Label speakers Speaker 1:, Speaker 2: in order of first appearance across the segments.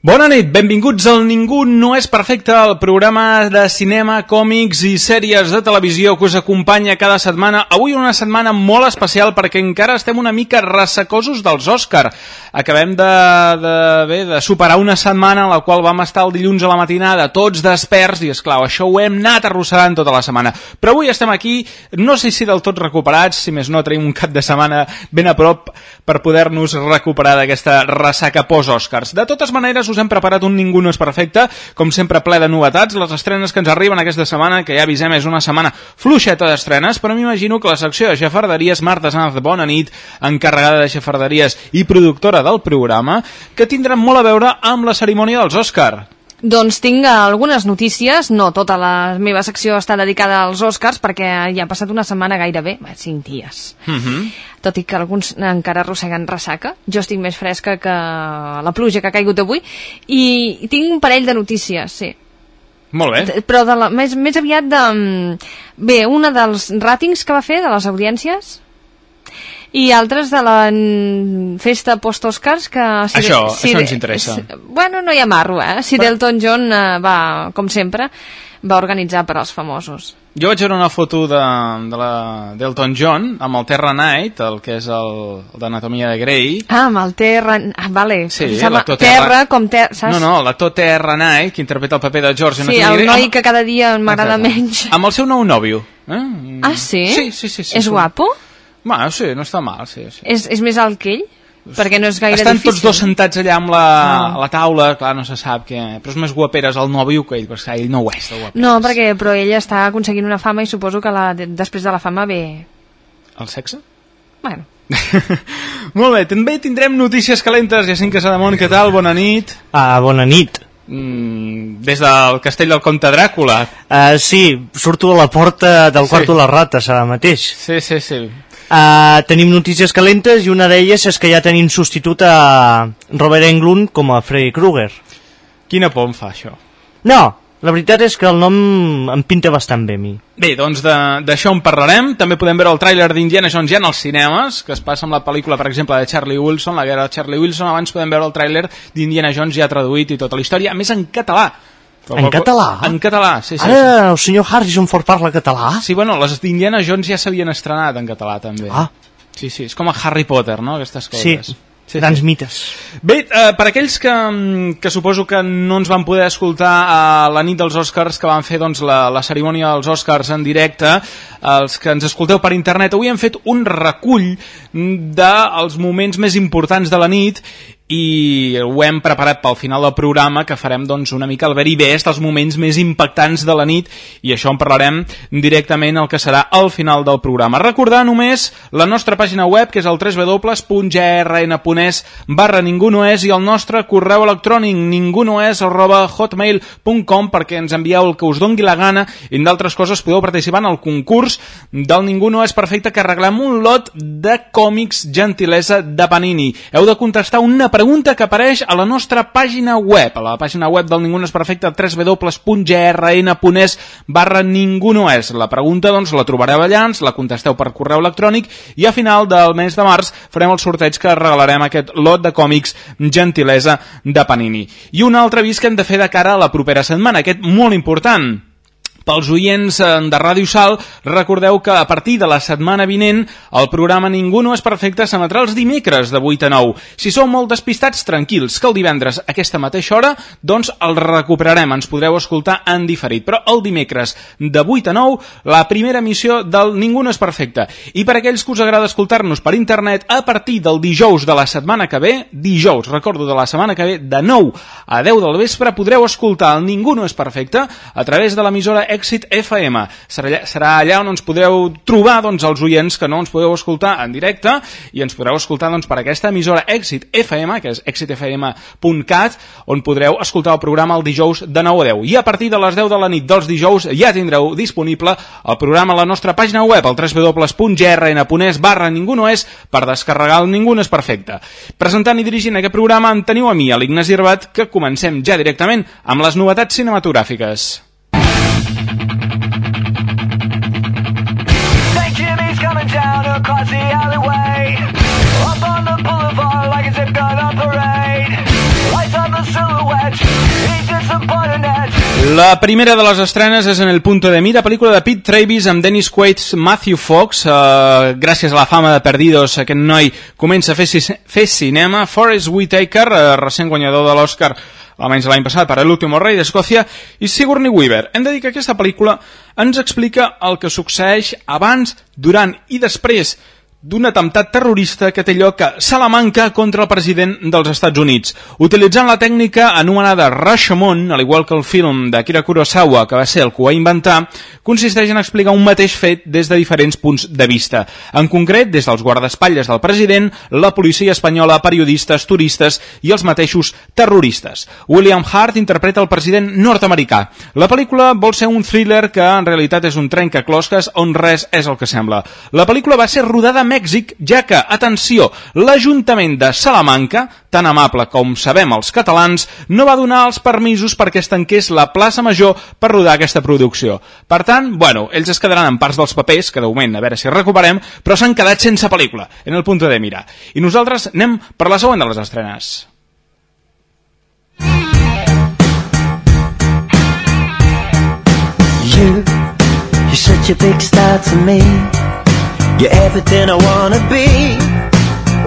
Speaker 1: Bona nit, benvinguts al Ningú no és perfecte, el programa de cinema, còmics i sèries de televisió que us acompanya cada setmana. Avui una setmana molt especial perquè encara estem una mica ressecosos dels Òscar. Acabem de, de, bé, de superar una setmana en la qual vam estar el dilluns a la matinada tots desperts i, és clar això ho hem anat arrossegant tota la setmana. Però avui estem aquí, no sé si del tot recuperats, si més no tenim un cap de setmana ben a prop per poder-nos recuperar d'aquesta ressaca post-Òscars. De totes maneres, us hem preparat un Ningú no és perfecte, com sempre ple de novetats, les estrenes que ens arriben aquesta setmana, que ja avisem és una setmana fluixeta d'estrenes, però m'imagino que la secció de xafarderies, Marta Sanz, bona nit, encarregada de xafarderies i productora del programa, que tindran molt a veure amb la cerimònia dels Òscar.
Speaker 2: Doncs tinc algunes notícies, no tota la meva secció està dedicada als Oscars perquè ja ha passat una setmana gairebé, bé, cinc dies.
Speaker 1: Uh -huh.
Speaker 2: Tot i que alguns encara arrosseguen ressaca, jo estic més fresca que la pluja que ha caigut avui i tinc un parell de notícies, sí.
Speaker 1: Molt bé.
Speaker 2: Però de la, més, més aviat de... mm, Bé, una dels ràtings que va fer, de les audiències, i altres de la festa post-Oscars que...
Speaker 1: Això, això ens interessa.
Speaker 2: si- bueno, no hi ha marro, eh? Si Delton John eh, va, com sempre, va organitzar per als famosos.
Speaker 1: Jo vaig veure una foto de, de la d'Elton John amb el Terra Knight, el que és el, el d'Anatomia de Grey.
Speaker 2: Ah, amb el Terra... Ah, vale.
Speaker 1: Sí, l'actor
Speaker 2: terra,
Speaker 1: Terra-
Speaker 2: com terra, saps?
Speaker 1: No, no, l'actor Terra Knight, que interpreta el paper de George.
Speaker 2: Sí, el noi que cada dia m'agrada menys.
Speaker 1: Amb el seu nou nòvio. Eh?
Speaker 2: Ah, sí?
Speaker 1: Sí, sí, sí. sí
Speaker 2: És
Speaker 1: sí.
Speaker 2: guapo?
Speaker 1: Va, sí, no està mal, sí. sí.
Speaker 2: És, és més alt que ell? Perquè no és gaire
Speaker 1: Estan
Speaker 2: difícil.
Speaker 1: tots dos sentats allà amb la,
Speaker 2: Ah.
Speaker 1: la taula, clar, no se sap què... Però és més guaperes el nòvio que ell, perquè ell no ho és.
Speaker 2: No, perquè però ella està aconseguint una fama i suposo que la, de, després de la fama ve...
Speaker 1: El sexe?
Speaker 2: Bueno,
Speaker 1: Molt bé, també tindrem notícies calentes. Jacint Casademont, què tal? Bona nit.
Speaker 3: Ah, bona nit.
Speaker 1: Mm, des del castell del Comte Dràcula.
Speaker 3: Uh, sí, surto a la porta del
Speaker 1: Sí.
Speaker 3: quarto de les rates ara mateix.
Speaker 1: Sí, sí, sí.
Speaker 3: Uh, tenim notícies calentes i una d'elles és que ja tenim substitut a Robert Englund com a Freddy Krueger.
Speaker 1: Quina por em fa això.
Speaker 3: No, la veritat és que el nom em pinta bastant bé a mi.
Speaker 1: Bé, doncs d'això en parlarem. També podem veure el tràiler d'Indiana Jones ja en els cinemes, que es passa amb la pel·lícula, per exemple, de Charlie Wilson, la guerra de Charlie Wilson. Abans podem veure el tràiler d'Indiana Jones ja traduït i tota la història, a més en català.
Speaker 3: En català?
Speaker 1: En català, sí, sí.
Speaker 3: Ara el senyor Harrison Ford parla català?
Speaker 1: Sí, bueno, les d'Indiana Jones ja s'havien estrenat en català, també.
Speaker 3: Ah.
Speaker 1: Sí, sí, és com a Harry Potter, no?, aquestes
Speaker 3: Sí,
Speaker 1: coses.
Speaker 3: grans mites.
Speaker 1: Bé, eh, per aquells que, mm, que suposo que no ens van poder escoltar a la nit dels Oscars, que van fer doncs, la, la cerimònia dels Oscars en directe, els que ens escolteu per internet, avui hem fet un recull dels moments més importants de la nit i ho hem preparat pel final del programa que farem doncs, una mica el very best, els moments més impactants de la nit i això en parlarem directament el que serà al final del programa. Recordar només la nostra pàgina web que és el www.grn.es barra ningú no és i el nostre correu electrònic ningunoes arroba hotmail.com perquè ens envieu el que us dongui la gana i d'altres coses podeu participar en el concurs del Ningú no és perfecte que arreglem un lot de còmics gentilesa de Panini. Heu de contestar una pregunta que apareix a la nostra pàgina web, a la pàgina web del Ningú no és perfecte, www.grn.es barra ningú no és. La pregunta, doncs, la trobareu allà, ens la contesteu per correu electrònic i a final del mes de març farem el sorteig que regalarem aquest lot de còmics gentilesa de Panini. I un altre avís que hem de fer de cara a la propera setmana, aquest molt important. Pels oients eh, de Ràdio Sal, recordeu que a partir de la setmana vinent el programa Ningú no és perfecte s'emetrà els dimecres de 8 a 9. Si sou molt despistats, tranquils, que el divendres a aquesta mateixa hora, doncs el recuperarem, ens podreu escoltar en diferit. Però el dimecres de 8 a 9, la primera emissió del Ningú no és perfecte. I per aquells que us agrada escoltar-nos per internet, a partir del dijous de la setmana que ve, dijous, recordo, de la setmana que ve, de 9 a 10 del vespre, podreu escoltar el Ningú no és perfecte a través de l'emissora Èxit FM. Serà allà, serà allà on ens podreu trobar doncs, els oients que no ens podeu escoltar en directe i ens podreu escoltar doncs, per aquesta emissora Èxit FM, que és exitfm.cat, on podreu escoltar el programa el dijous de 9 a 10. I a partir de les 10 de la nit dels dijous ja tindreu disponible el programa a la nostra pàgina web, al www.grn.es barra ningú no és, per descarregar el Ningú no és perfecte. Presentant i dirigint aquest programa en teniu a mi, l'Ignasi Herbat, que comencem ja directament amb les novetats cinematogràfiques. La primera de les estrenes és en el punto de mira, pel·lícula de Pete Travis amb Dennis Quaid, Matthew Fox. Uh, gràcies a la fama de Perdidos, aquest noi comença a fer, fer cinema. Forrest Whitaker, uh, recent guanyador de l'Oscar almenys l'any passat per l'últim rei d'Escòcia, i Sigourney Weaver. Hem de dir que aquesta pel·lícula ens explica el que succeeix abans, durant i després d'un atemptat terrorista que té lloc a Salamanca contra el president dels Estats Units. Utilitzant la tècnica anomenada Rashomon, al igual que el film d'Akira Kurosawa, que va ser el que ho va inventar, consisteix en explicar un mateix fet des de diferents punts de vista. En concret, des dels guardaespatlles del president, la policia espanyola, periodistes, turistes i els mateixos terroristes. William Hart interpreta el president nord-americà. La pel·lícula vol ser un thriller que en realitat és un trencaclosques on res és el que sembla. La pel·lícula va ser rodada Mèxic, ja que, atenció, l'Ajuntament de Salamanca, tan amable com sabem els catalans, no va donar els permisos perquè es tanqués la plaça Major per rodar aquesta producció. Per tant, bueno, ells es quedaran en parts dels papers, que de moment a veure si recuperem, però s'han quedat sense pel·lícula, en el punt de mira. I nosaltres anem per la següent de les estrenes.
Speaker 4: You, you're such a big star to me. You're everything I wanna be,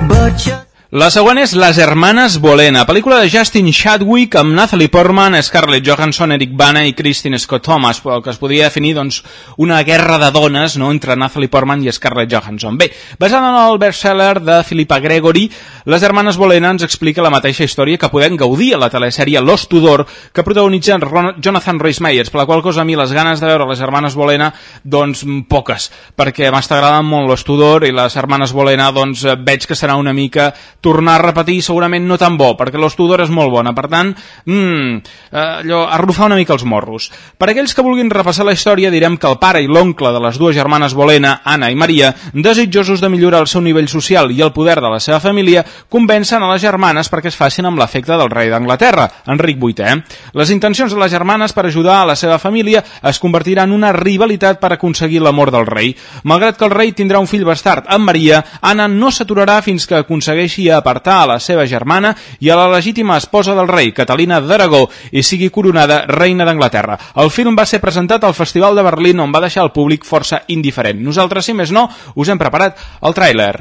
Speaker 4: but you're.
Speaker 1: La següent és Les Hermanes Bolena, pel·lícula de Justin Chadwick amb Natalie Portman, Scarlett Johansson, Eric Bana i Christine Scott Thomas, el que es podria definir doncs, una guerra de dones no, entre Natalie Portman i Scarlett Johansson. Bé, basada en el bestseller de Philippa Gregory, Les Hermanes Bolena ens explica la mateixa història que podem gaudir a la telesèrie Los Tudor, que protagonitza Jonathan Rhys Meyers, per la qual cosa a mi les ganes de veure Les Hermanes Bolena, doncs poques, perquè m'està agradant molt Los Tudor i Les Hermanes Bolena, doncs veig que serà una mica tornar a repetir segurament no tan bo, perquè Los Tudor és molt bona, per tant, mm, eh, allò, arrufar una mica els morros. Per aquells que vulguin repassar la història, direm que el pare i l'oncle de les dues germanes Bolena, Anna i Maria, desitjosos de millorar el seu nivell social i el poder de la seva família, convencen a les germanes perquè es facin amb l'efecte del rei d'Anglaterra, Enric VIII. Les intencions de les germanes per ajudar a la seva família es convertiran en una rivalitat per aconseguir l'amor del rei. Malgrat que el rei tindrà un fill bastard amb Maria, Anna no s'aturarà fins que aconsegueixi apartar a la seva germana i a la legítima esposa del rei, Catalina d'Aragó, i sigui coronada reina d'Anglaterra. El film va ser presentat al Festival de Berlín on va deixar el públic força indiferent. Nosaltres, si més no, us hem preparat el tràiler.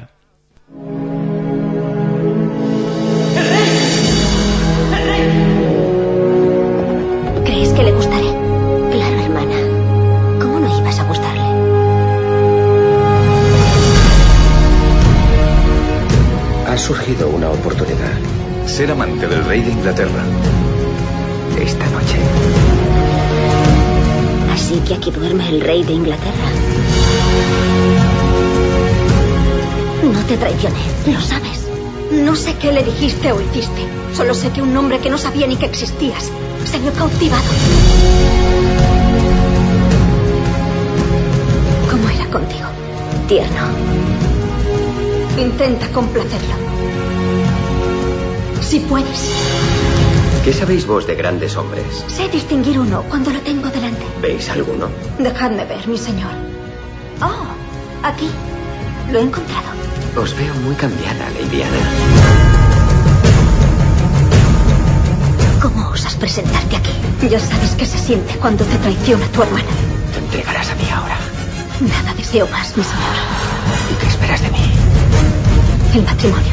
Speaker 5: ¿Crees que le gustaré?
Speaker 6: Surgido una oportunidad.
Speaker 7: Ser amante del rey de Inglaterra.
Speaker 6: Esta noche.
Speaker 5: Así que aquí duerme el rey de Inglaterra. No te traicioné, lo sabes. No sé qué le dijiste o hiciste. Solo sé que un hombre que no sabía ni que existías se vio cautivado. ¿Cómo era contigo? Tierno. Intenta complacerlo. Si puedes.
Speaker 6: ¿Qué sabéis vos de grandes hombres?
Speaker 5: Sé distinguir uno cuando lo tengo delante.
Speaker 6: ¿Veis alguno?
Speaker 5: Dejadme ver, mi señor. Oh, aquí. Lo he encontrado.
Speaker 6: Os veo muy cambiada, Lady Ana.
Speaker 5: ¿Cómo osas presentarte aquí. Ya sabes qué se siente cuando te traiciona tu hermana.
Speaker 6: Te entregarás a mí ahora.
Speaker 5: Nada deseo más, mi señor.
Speaker 6: ¿Y qué esperas de mí?
Speaker 5: El matrimonio.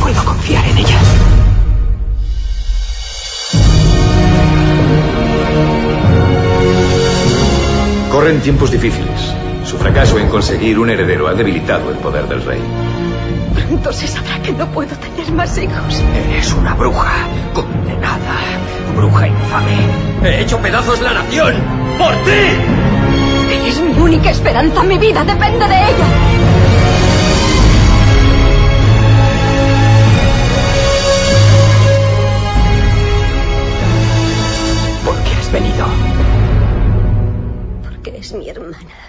Speaker 6: Puedo confiar en ella.
Speaker 7: Corren tiempos difíciles. Su fracaso en conseguir un heredero ha debilitado el poder del rey.
Speaker 5: Pronto se sabrá que no puedo tener más hijos.
Speaker 6: Eres una bruja, condenada, bruja infame.
Speaker 8: He hecho pedazos la nación. ¡Por ti!
Speaker 5: Eres mi única esperanza. Mi vida depende de ella.
Speaker 6: Venido?
Speaker 5: Porque es mi hermana.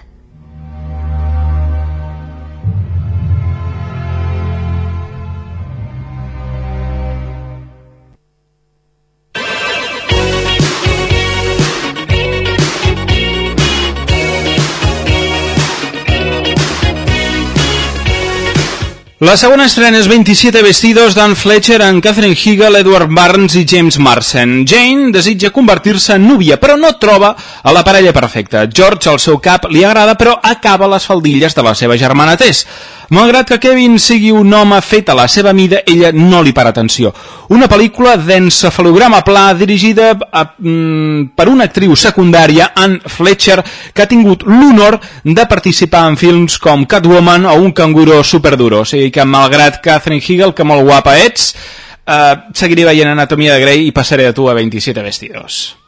Speaker 1: La segona estrena és 27 vestidos d'Ann Fletcher en Catherine Hegel, Edward Barnes i James Marsden. Jane desitja convertir-se en núvia, però no troba a la parella perfecta. George, al seu cap, li agrada, però acaba les faldilles de la seva germana Tess. Malgrat que Kevin sigui un home fet a la seva mida, ella no li para atenció. Una pel·lícula d'encefalograma pla dirigida a, mm, per una actriu secundària, Ann Fletcher, que ha tingut l'honor de participar en films com Catwoman o Un canguro superduro. O sigui que, malgrat Catherine Hegel, que molt guapa ets, eh, seguiré veient Anatomia de Grey i passaré de tu a 27 vestidos.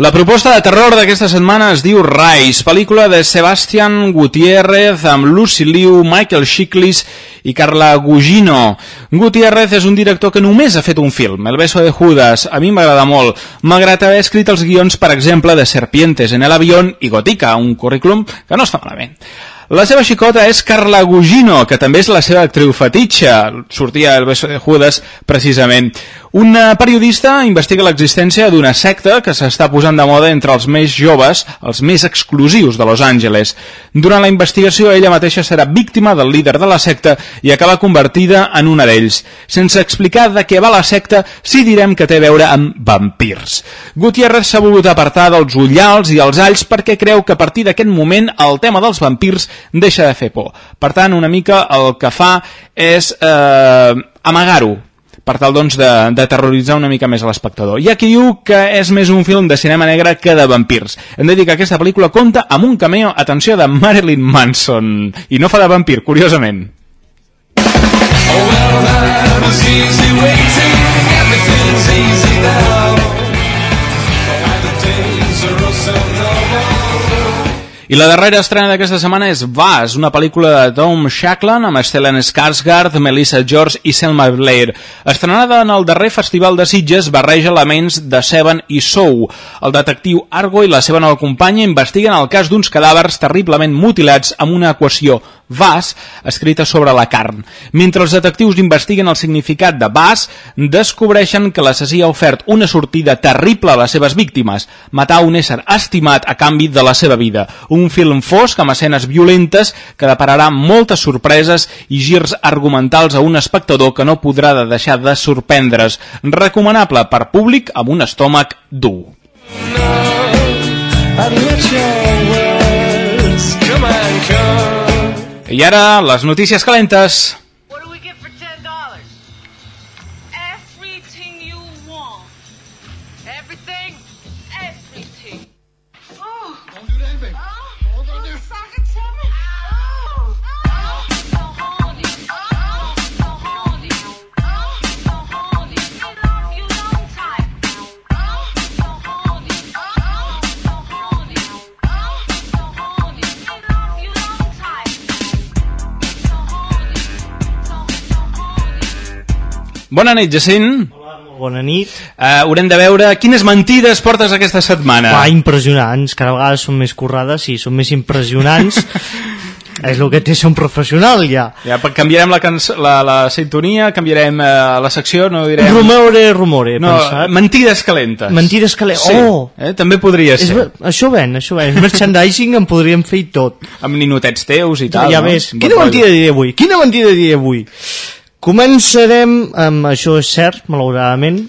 Speaker 1: La proposta de terror d'aquesta setmana es diu Rise, pel·lícula de Sebastián Gutiérrez amb Lucy Liu, Michael Chiklis i Carla Gugino. Gutiérrez és un director que només ha fet un film, El beso de Judas. A mi m'agrada molt, malgrat haver escrit els guions, per exemple, de Serpientes en el avión i Gotica, un currículum que no es fa malament. La seva xicota és Carla Gugino, que també és la seva actriu fetitxa. Sortia el beso de Judas, precisament. Una periodista investiga l'existència d'una secta que s'està posant de moda entre els més joves, els més exclusius de Los Angeles. Durant la investigació, ella mateixa serà víctima del líder de la secta i acaba convertida en una d'ells. Sense explicar de què va la secta, sí direm que té a veure amb vampirs. Gutiérrez s'ha volgut apartar dels ullals i els alls perquè creu que a partir d'aquest moment el tema dels vampirs deixa de fer por. Per tant, una mica el que fa és eh, amagar-ho, per tal doncs, de, de terroritzar una mica més a l'espectador. Hi ha qui diu que és més un film de cinema negre que de vampirs. Hem de dir que aquesta pel·lícula compta amb un cameo, atenció, de Marilyn Manson. I no fa de vampir, curiosament. I la darrera estrena d'aquesta setmana és Vas, una pel·lícula de Tom Shackland amb Stellan Skarsgård, Melissa George i Selma Blair. Estrenada en el darrer festival de Sitges, barreja elements de Seven i Sou. El detectiu Argo i la seva nova companya investiguen el cas d'uns cadàvers terriblement mutilats amb una equació Vas, escrita sobre la carn. Mentre els detectius investiguen el significat de Vas, descobreixen que l'assassí ha ofert una sortida terrible a les seves víctimes, matar un ésser estimat a canvi de la seva vida. Un film fosc amb escenes violentes que depararà moltes sorpreses i girs argumentals a un espectador que no podrà de deixar de sorprendre's. Recomanable per públic amb un estómac dur. I ara, les notícies calentes. Bona nit, Jacint.
Speaker 3: Bona nit.
Speaker 1: Uh, haurem de veure quines mentides portes aquesta setmana.
Speaker 3: Va, impressionants. Cada vegada són més currades i són més impressionants. És el que té ser un professional, ja.
Speaker 1: Ja, canviarem la, la, la sintonia, canviarem eh, la secció, no direm...
Speaker 3: Rumore, rumore,
Speaker 1: no,
Speaker 3: pensat.
Speaker 1: mentides calentes.
Speaker 3: Mentides que...
Speaker 1: Sí,
Speaker 3: Oh!
Speaker 1: eh, també podria
Speaker 3: És,
Speaker 1: ser.
Speaker 3: això ven, això ven. Merchandising en podríem fer i tot.
Speaker 1: Amb ninotets teus i tal.
Speaker 3: ja
Speaker 1: no?
Speaker 3: ves. Quina mentida diré avui? Quina mentida diré avui? Començarem amb... Això és cert, malauradament.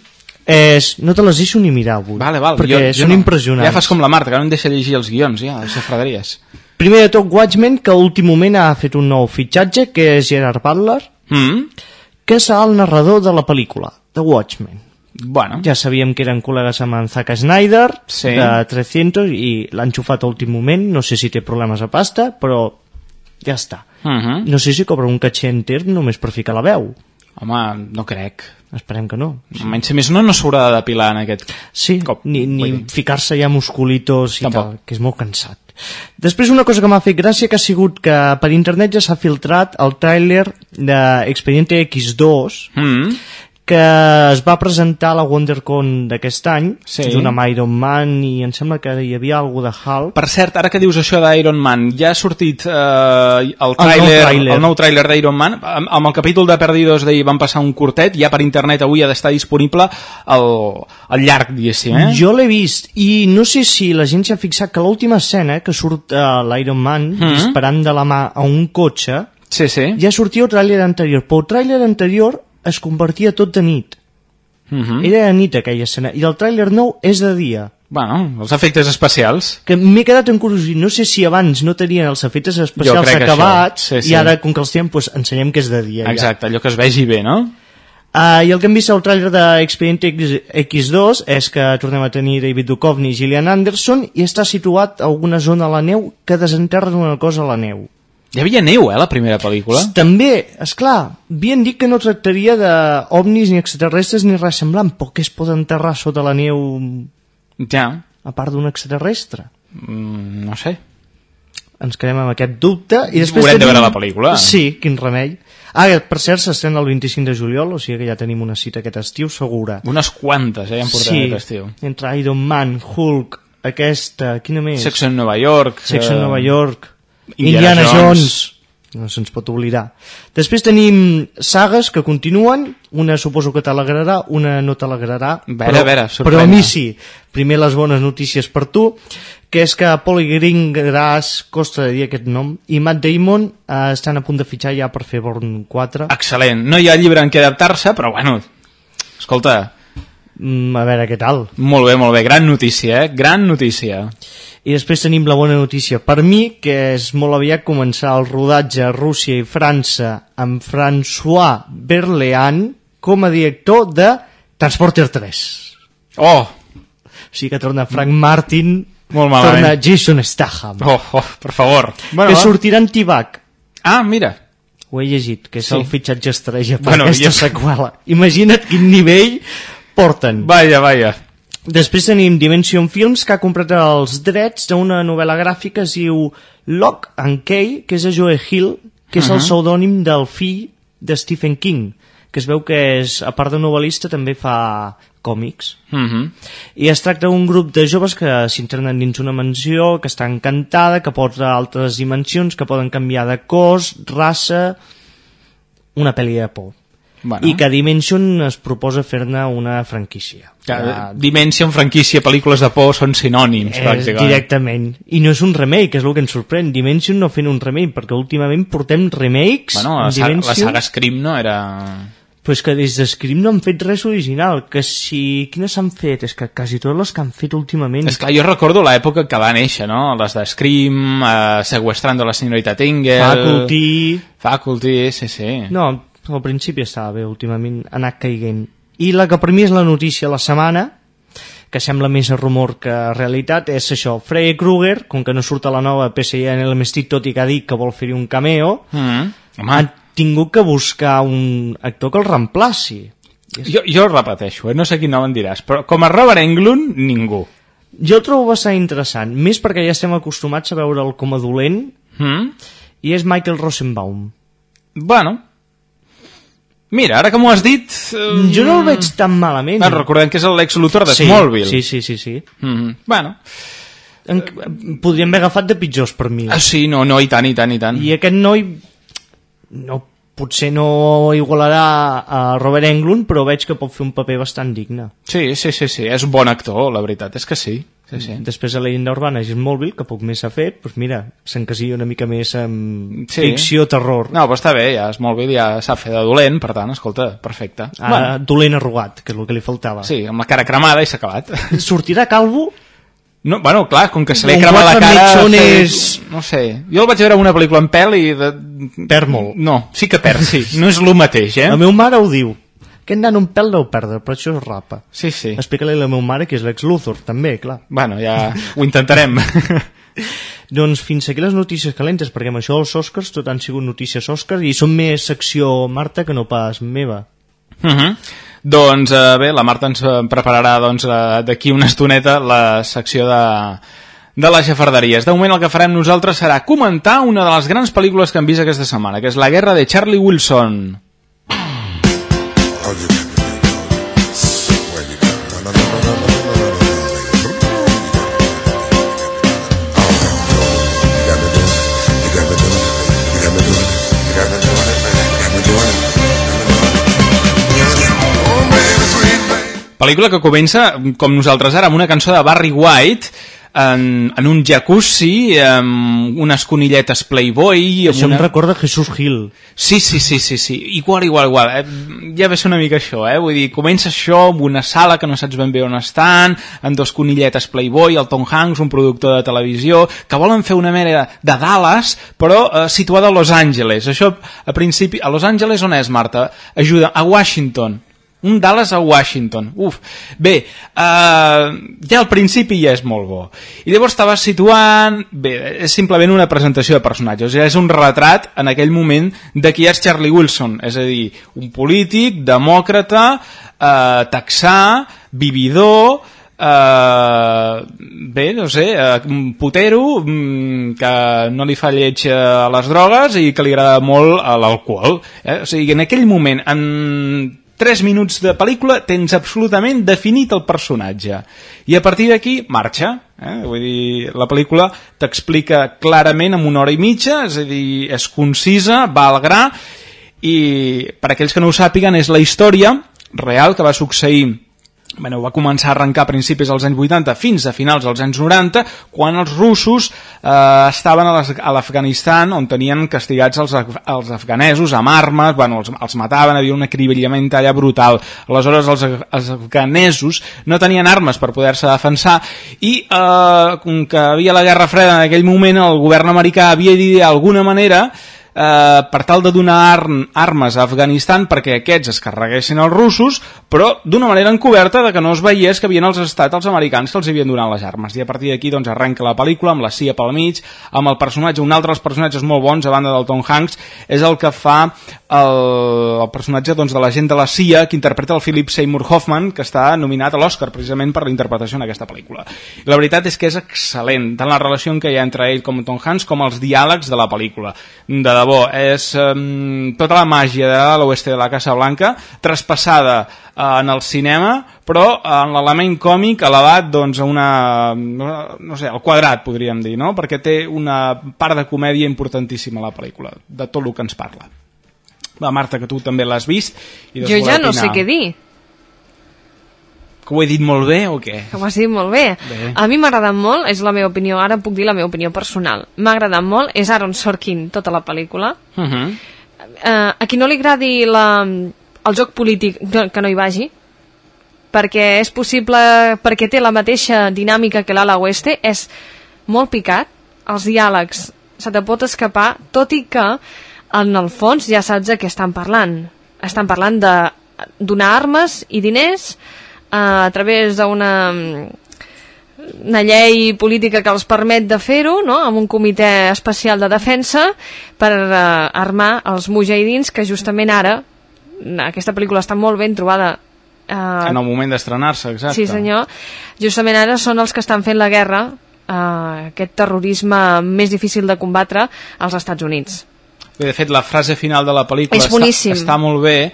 Speaker 3: És... No te les deixo ni mirar avui.
Speaker 1: Vale, val.
Speaker 3: Perquè són
Speaker 1: no.
Speaker 3: impressionants.
Speaker 1: Ja fas com la Marta, que no em deixa llegir els guions, ja, les xafraderies.
Speaker 3: Primer de tot, Watchmen, que últim moment ha fet un nou fitxatge, que és Gerard Butler,
Speaker 1: Mm?
Speaker 3: que serà el narrador de la pel·lícula, de Watchmen.
Speaker 1: Bueno,
Speaker 3: Ja sabíem que eren col·legues amb en Zack Snyder,
Speaker 1: Sí.
Speaker 3: de 300, i l'han xufat a últim moment, no sé si té problemes a pasta, però ja està.
Speaker 1: Uh -huh.
Speaker 3: No sé si cobra un caché enter només per ficar la veu.
Speaker 1: home, no crec.
Speaker 3: Esperem que no.
Speaker 1: Almenys, si més no, no s'haurà de depilar en aquest
Speaker 3: Sí,
Speaker 1: cop.
Speaker 3: ni, ni ficar-se ja musculitos i
Speaker 1: Tampoc.
Speaker 3: tal, que és molt cansat. Després una cosa que m'ha fet gràcia que ha sigut que per internet ja s'ha filtrat el tràiler d'Expediente X2
Speaker 1: Mm?
Speaker 3: Que es va presentar a la WonderCon d'aquest any
Speaker 1: Sí.
Speaker 3: junt amb Iron Man i em sembla que hi havia algú de Hulk
Speaker 1: Per cert, ara que dius això d'Iron Man, ja ha sortit eh, el tràiler,
Speaker 3: tràiler.
Speaker 1: el nou tràiler d'Iron Man. Amb, amb el capítol de Perdidos d'ahir van passar un curtet, ja per internet avui ha d'estar disponible el, el llarg, diguéssim, eh?
Speaker 3: Jo l'he vist i no sé si la gent s'ha fixat que l'última escena que surt uh, l'Iron Man
Speaker 1: Mhm.
Speaker 3: disparant de la mà a un cotxe
Speaker 1: Sí, sí.
Speaker 3: ja sortia el tràiler anterior, però el tràiler anterior es convertia tot de nit.
Speaker 1: Mhm.
Speaker 3: Era de nit aquella escena, i el tràiler nou és de dia.
Speaker 1: Bueno, els efectes especials.
Speaker 3: Que m'he quedat encuriosit, no sé si abans no tenien els efectes especials acabats,
Speaker 1: sí, sí.
Speaker 3: i ara, com que els tenen, doncs, ensenyem que és de dia.
Speaker 1: Exacte, allò que es vegi bé, no?
Speaker 3: Ja. Uh, I el que hem vist al tràiler d'Expediente X, X2 és que tornem a tenir David Duchovny i Gillian Anderson i està situat a alguna zona a la neu que desenterren una cosa a la neu.
Speaker 1: Hi havia neu, eh, la primera pel·lícula.
Speaker 3: També, és clar, havien dit que no tractaria d'ovnis ni extraterrestres ni res semblant, però què es pot enterrar sota la neu
Speaker 1: Ja,
Speaker 3: a part d'un extraterrestre?
Speaker 1: mm, no sé.
Speaker 3: Ens quedem amb aquest dubte i després
Speaker 1: Haurem de
Speaker 3: tenim...
Speaker 1: veure la pel·lícula.
Speaker 3: Sí, quin remei. Ah, per cert, s'estrena el 25 de juliol, o sigui que ja tenim una cita aquest estiu segura.
Speaker 1: Unes quantes, eh, ja em portem
Speaker 3: sí,
Speaker 1: aquest estiu.
Speaker 3: entre Iron Man, Hulk, aquesta, quina més?
Speaker 1: En Nova York.
Speaker 3: En
Speaker 1: eh,
Speaker 3: Nova York,
Speaker 1: Indiana
Speaker 3: Indiana,
Speaker 1: Jones.
Speaker 3: Jones. No se'ns pot oblidar. Després tenim sagues que continuen, una suposo que t'alegrarà, una no t'alegrarà.
Speaker 1: A veure, a veure,
Speaker 3: Però a mi sí. Primer les bones notícies per tu, que és que Polly Greengrass, costa de dir aquest nom, i Matt Damon eh, estan a punt de fitxar ja per fer Born 4.
Speaker 1: Excel·lent. No hi ha llibre en què adaptar-se, però bueno, escolta,
Speaker 3: Mm, a veure què tal.
Speaker 1: molt bé, molt bé. Gran notícia, eh? Gran notícia.
Speaker 3: I després tenim la bona notícia per mi, que és molt aviat començar el rodatge a Rússia i França amb François Berleand com a director de Transporter 3.
Speaker 1: Oh,
Speaker 3: O sigui que torna Frank Martin,
Speaker 1: Molt malament.
Speaker 3: torna Jason Statham,
Speaker 1: oh, oh per favor.
Speaker 3: que sortirà en Tibac.
Speaker 1: Ah, mira.
Speaker 3: Ho he llegit, que és
Speaker 1: Sí.
Speaker 3: el fitxatge estrella per
Speaker 1: Bueno,
Speaker 3: aquesta
Speaker 1: ja-
Speaker 3: seqüela. Imagina't quin nivell porten.
Speaker 1: Vaja, vaja.
Speaker 3: Després tenim Dimension Films, que ha comprat els drets d'una novel·la gràfica que es diu Lock and Key, que és de Joe Hill, que és el
Speaker 1: Mhm.
Speaker 3: pseudònim del fill de Stephen King, que es veu que és, a part de novel·lista també fa còmics.
Speaker 1: Mhm.
Speaker 3: I es tracta d'un grup de joves que s'internen dins una mansió, que està encantada, que porta altres dimensions, que poden canviar de cos, raça... Una pel·li de por.
Speaker 1: Bueno.
Speaker 3: I que Dimension es proposa fer-ne una franquícia.
Speaker 1: Que
Speaker 3: Ja-
Speaker 1: Dimension, franquícia, pel·lícules de por són sinònims,
Speaker 3: Eh,
Speaker 1: pràcticament.
Speaker 3: directament. I no és un remake, és el que ens sorprèn. Dimension no fent un remake, perquè últimament portem remakes
Speaker 1: Bueno,
Speaker 3: en
Speaker 1: la, saga, la
Speaker 3: Dimension,
Speaker 1: saga Scream no era...
Speaker 3: però és que des de Scream no han fet res original. Que si... Quines han fet? És que quasi totes les que han fet últimament...
Speaker 1: És clar, jo recordo l'època que va néixer, no? Les de Scream, eh, Secuestrando la señorita Tingle...
Speaker 3: Faculty...
Speaker 1: Faculty, sí, sí.
Speaker 3: No, al principi estava bé, últimament ha anat caiguent. I la que per mi és la notícia la setmana, que sembla més a rumor que a realitat, és això. Freddy Krueger, com que no surt a la nova PSI en el Mestit, tot i que ha dit que vol fer-hi un cameo,
Speaker 1: Mm. Home,
Speaker 3: han tingut que buscar un actor que el reemplaci.
Speaker 1: jo, jo repeteixo, eh? no sé quin nom en diràs, però com a Robert Englund, ningú.
Speaker 3: Jo el trobo bastant interessant, més perquè ja estem acostumats a veure'l com a dolent,
Speaker 1: Mm?
Speaker 3: i és Michael Rosenbaum.
Speaker 1: Bueno, mira, ara que m'ho has dit... Eh,
Speaker 3: Jo no el veig tan malament.
Speaker 1: Ah, recordem que és l'ex Luthor de
Speaker 3: sí,
Speaker 1: Smallville.
Speaker 3: Sí, sí, sí, sí.
Speaker 1: Mm, bueno,
Speaker 3: en, podrien haver agafat de pitjors per mi.
Speaker 1: Ah, sí, no, no, i tant, i tant, i tant.
Speaker 3: I aquest noi no, potser no igualarà a Robert Englund, però veig que pot fer un paper bastant digne.
Speaker 1: Sí, sí, sí, sí, és un bon actor, la veritat és que sí. sí, sí.
Speaker 3: Després de la llegenda urbana és Smallville, que poc més s'ha fet, doncs mira, s'encasilla una mica més amb
Speaker 1: Sí.
Speaker 3: ficció, terror.
Speaker 1: No, però està bé, ja és molt bé, ja sap fer de dolent, per tant, escolta, perfecte.
Speaker 3: Ara, dolent arrugat, que és el que li faltava.
Speaker 1: Sí, amb la cara cremada i s'ha acabat.
Speaker 3: Sortirà calvo?
Speaker 1: No, bueno, clar, com que se li ha cremat la cara...
Speaker 3: mitjones.
Speaker 1: fer- No sé, jo el vaig veure una pel·lícula en pèl i... De...
Speaker 3: Perd molt.
Speaker 1: No, sí que perd, sí. No és el mateix, eh?
Speaker 3: La meva mare ho diu. Aquest nano un pèl deu perdre, però això es rapa.
Speaker 1: Sí, sí.
Speaker 3: Explica-li a la meva mare que és l'ex Luthor, també, clar.
Speaker 1: Bueno, ja ho intentarem.
Speaker 3: Doncs fins aquí les notícies calentes, perquè amb això els Oscars tot han sigut notícies Oscars i són més secció Marta que no pas meva.
Speaker 1: Uh -huh. Doncs eh, bé, la Marta ens eh, prepararà doncs, eh, d'aquí una estoneta la secció de, de les xafarderies. De moment el que farem nosaltres serà comentar una de les grans pel·lícules que hem vist aquesta setmana, que és La guerra de Charlie Wilson. Pel·lícula que comença, com nosaltres ara, amb una cançó de Barry White, en, en un jacuzzi, amb unes conilletes Playboy... Amb
Speaker 3: Això
Speaker 1: una...
Speaker 3: em recorda Jesús Gil.
Speaker 1: Sí, sí, sí, sí, sí. Igual, igual, igual. Eh? Ja ve ser una mica això, eh? Vull dir, comença això amb una sala que no saps ben bé on estan, amb dos conilletes Playboy, el Tom Hanks, un productor de televisió, que volen fer una mena de Dallas, però eh, situada a Los Angeles. Això, a principi... A Los Angeles on és, Marta? Ajuda, a Washington. Un Dallas a Washington. Uf. Bé, eh, ja al principi ja és molt bo. I llavors estava situant... Bé, és simplement una presentació de personatges. Ja és un retrat en aquell moment de qui és Charlie Wilson. És a dir, un polític, demòcrata, eh, texà, vividor... Uh, bé, no sé, uh, un putero mm, que no li fa lleig a les drogues i que li agrada molt l'alcohol. Eh? O sigui, en aquell moment, en 3 minuts de pel·lícula tens absolutament definit el personatge i a partir d'aquí marxa eh? vull dir, la pel·lícula t'explica clarament en una hora i mitja és a dir, és concisa, va al gra i per aquells que no ho sàpiguen és la història real que va succeir bueno, va començar a arrencar a principis dels anys 80 fins a finals dels anys 90 quan els russos eh, estaven a l'Afganistan on tenien castigats els, af- els afganesos amb armes, bueno, els, els mataven havia un acribillament allà brutal. Aleshores els, af- els afganesos no tenien armes per poder-se defensar i eh, com que havia la Guerra Freda en aquell moment el govern americà havia d'idear d'alguna manera eh, per tal de donar ar armes a Afganistan perquè aquests es carreguessin els russos, però d'una manera encoberta de que no es veiés que havien els estat els americans que els havien donat les armes. I a partir d'aquí doncs, arrenca la pel·lícula amb la CIA pel mig, amb el personatge, un altre dels personatges molt bons, a banda del Tom Hanks, és el que fa el, el personatge doncs, de la gent de la CIA que interpreta el Philip Seymour Hoffman, que està nominat a l'Oscar precisament per la interpretació en aquesta pel·lícula. La veritat és que és excel·lent, tant la relació que hi ha entre ell com Tom Hanks com els diàlegs de la pel·lícula. De debò, és um, tota la màgia de l'oeste de la Casa Blanca traspassada eh, en el cinema, però en l'element còmic elevat doncs, a una, no sé, al quadrat, podríem dir, no? perquè té una part de comèdia importantíssima a la pel·lícula, de tot el que ens parla. Va, Marta, que tu també l'has vist. I doncs
Speaker 2: Jo ja no sé què dir.
Speaker 1: Que ho he dit molt bé o què?
Speaker 2: Que ho has dit molt bé.
Speaker 1: Bé.
Speaker 2: A mi m'ha agradat molt, és la meva opinió, ara puc dir la meva opinió personal. M'ha agradat molt, és Aaron Sorkin tota la pel·lícula.
Speaker 1: Uh -huh.
Speaker 2: Eh, a qui no li agradi la, el joc polític, que no hi vagi, perquè és possible, perquè té la mateixa dinàmica que l'ala oeste, és molt picat, els diàlegs se te pot escapar, tot i que en el fons ja saps de què estan parlant. Estan parlant de donar armes i diners eh, a través d'una una llei política que els permet de fer-ho, no? amb un comitè especial de defensa per eh, armar els mujahidins que justament ara, aquesta pel·lícula està molt ben trobada eh,
Speaker 1: En el moment d'estrenar-se, exacte.
Speaker 2: Sí, senyor. Justament ara són els que estan fent la guerra, eh, aquest terrorisme més difícil de combatre als Estats Units.
Speaker 1: Bé, de fet, la frase final de la pel·lícula
Speaker 2: És boníssim.
Speaker 1: està, està molt bé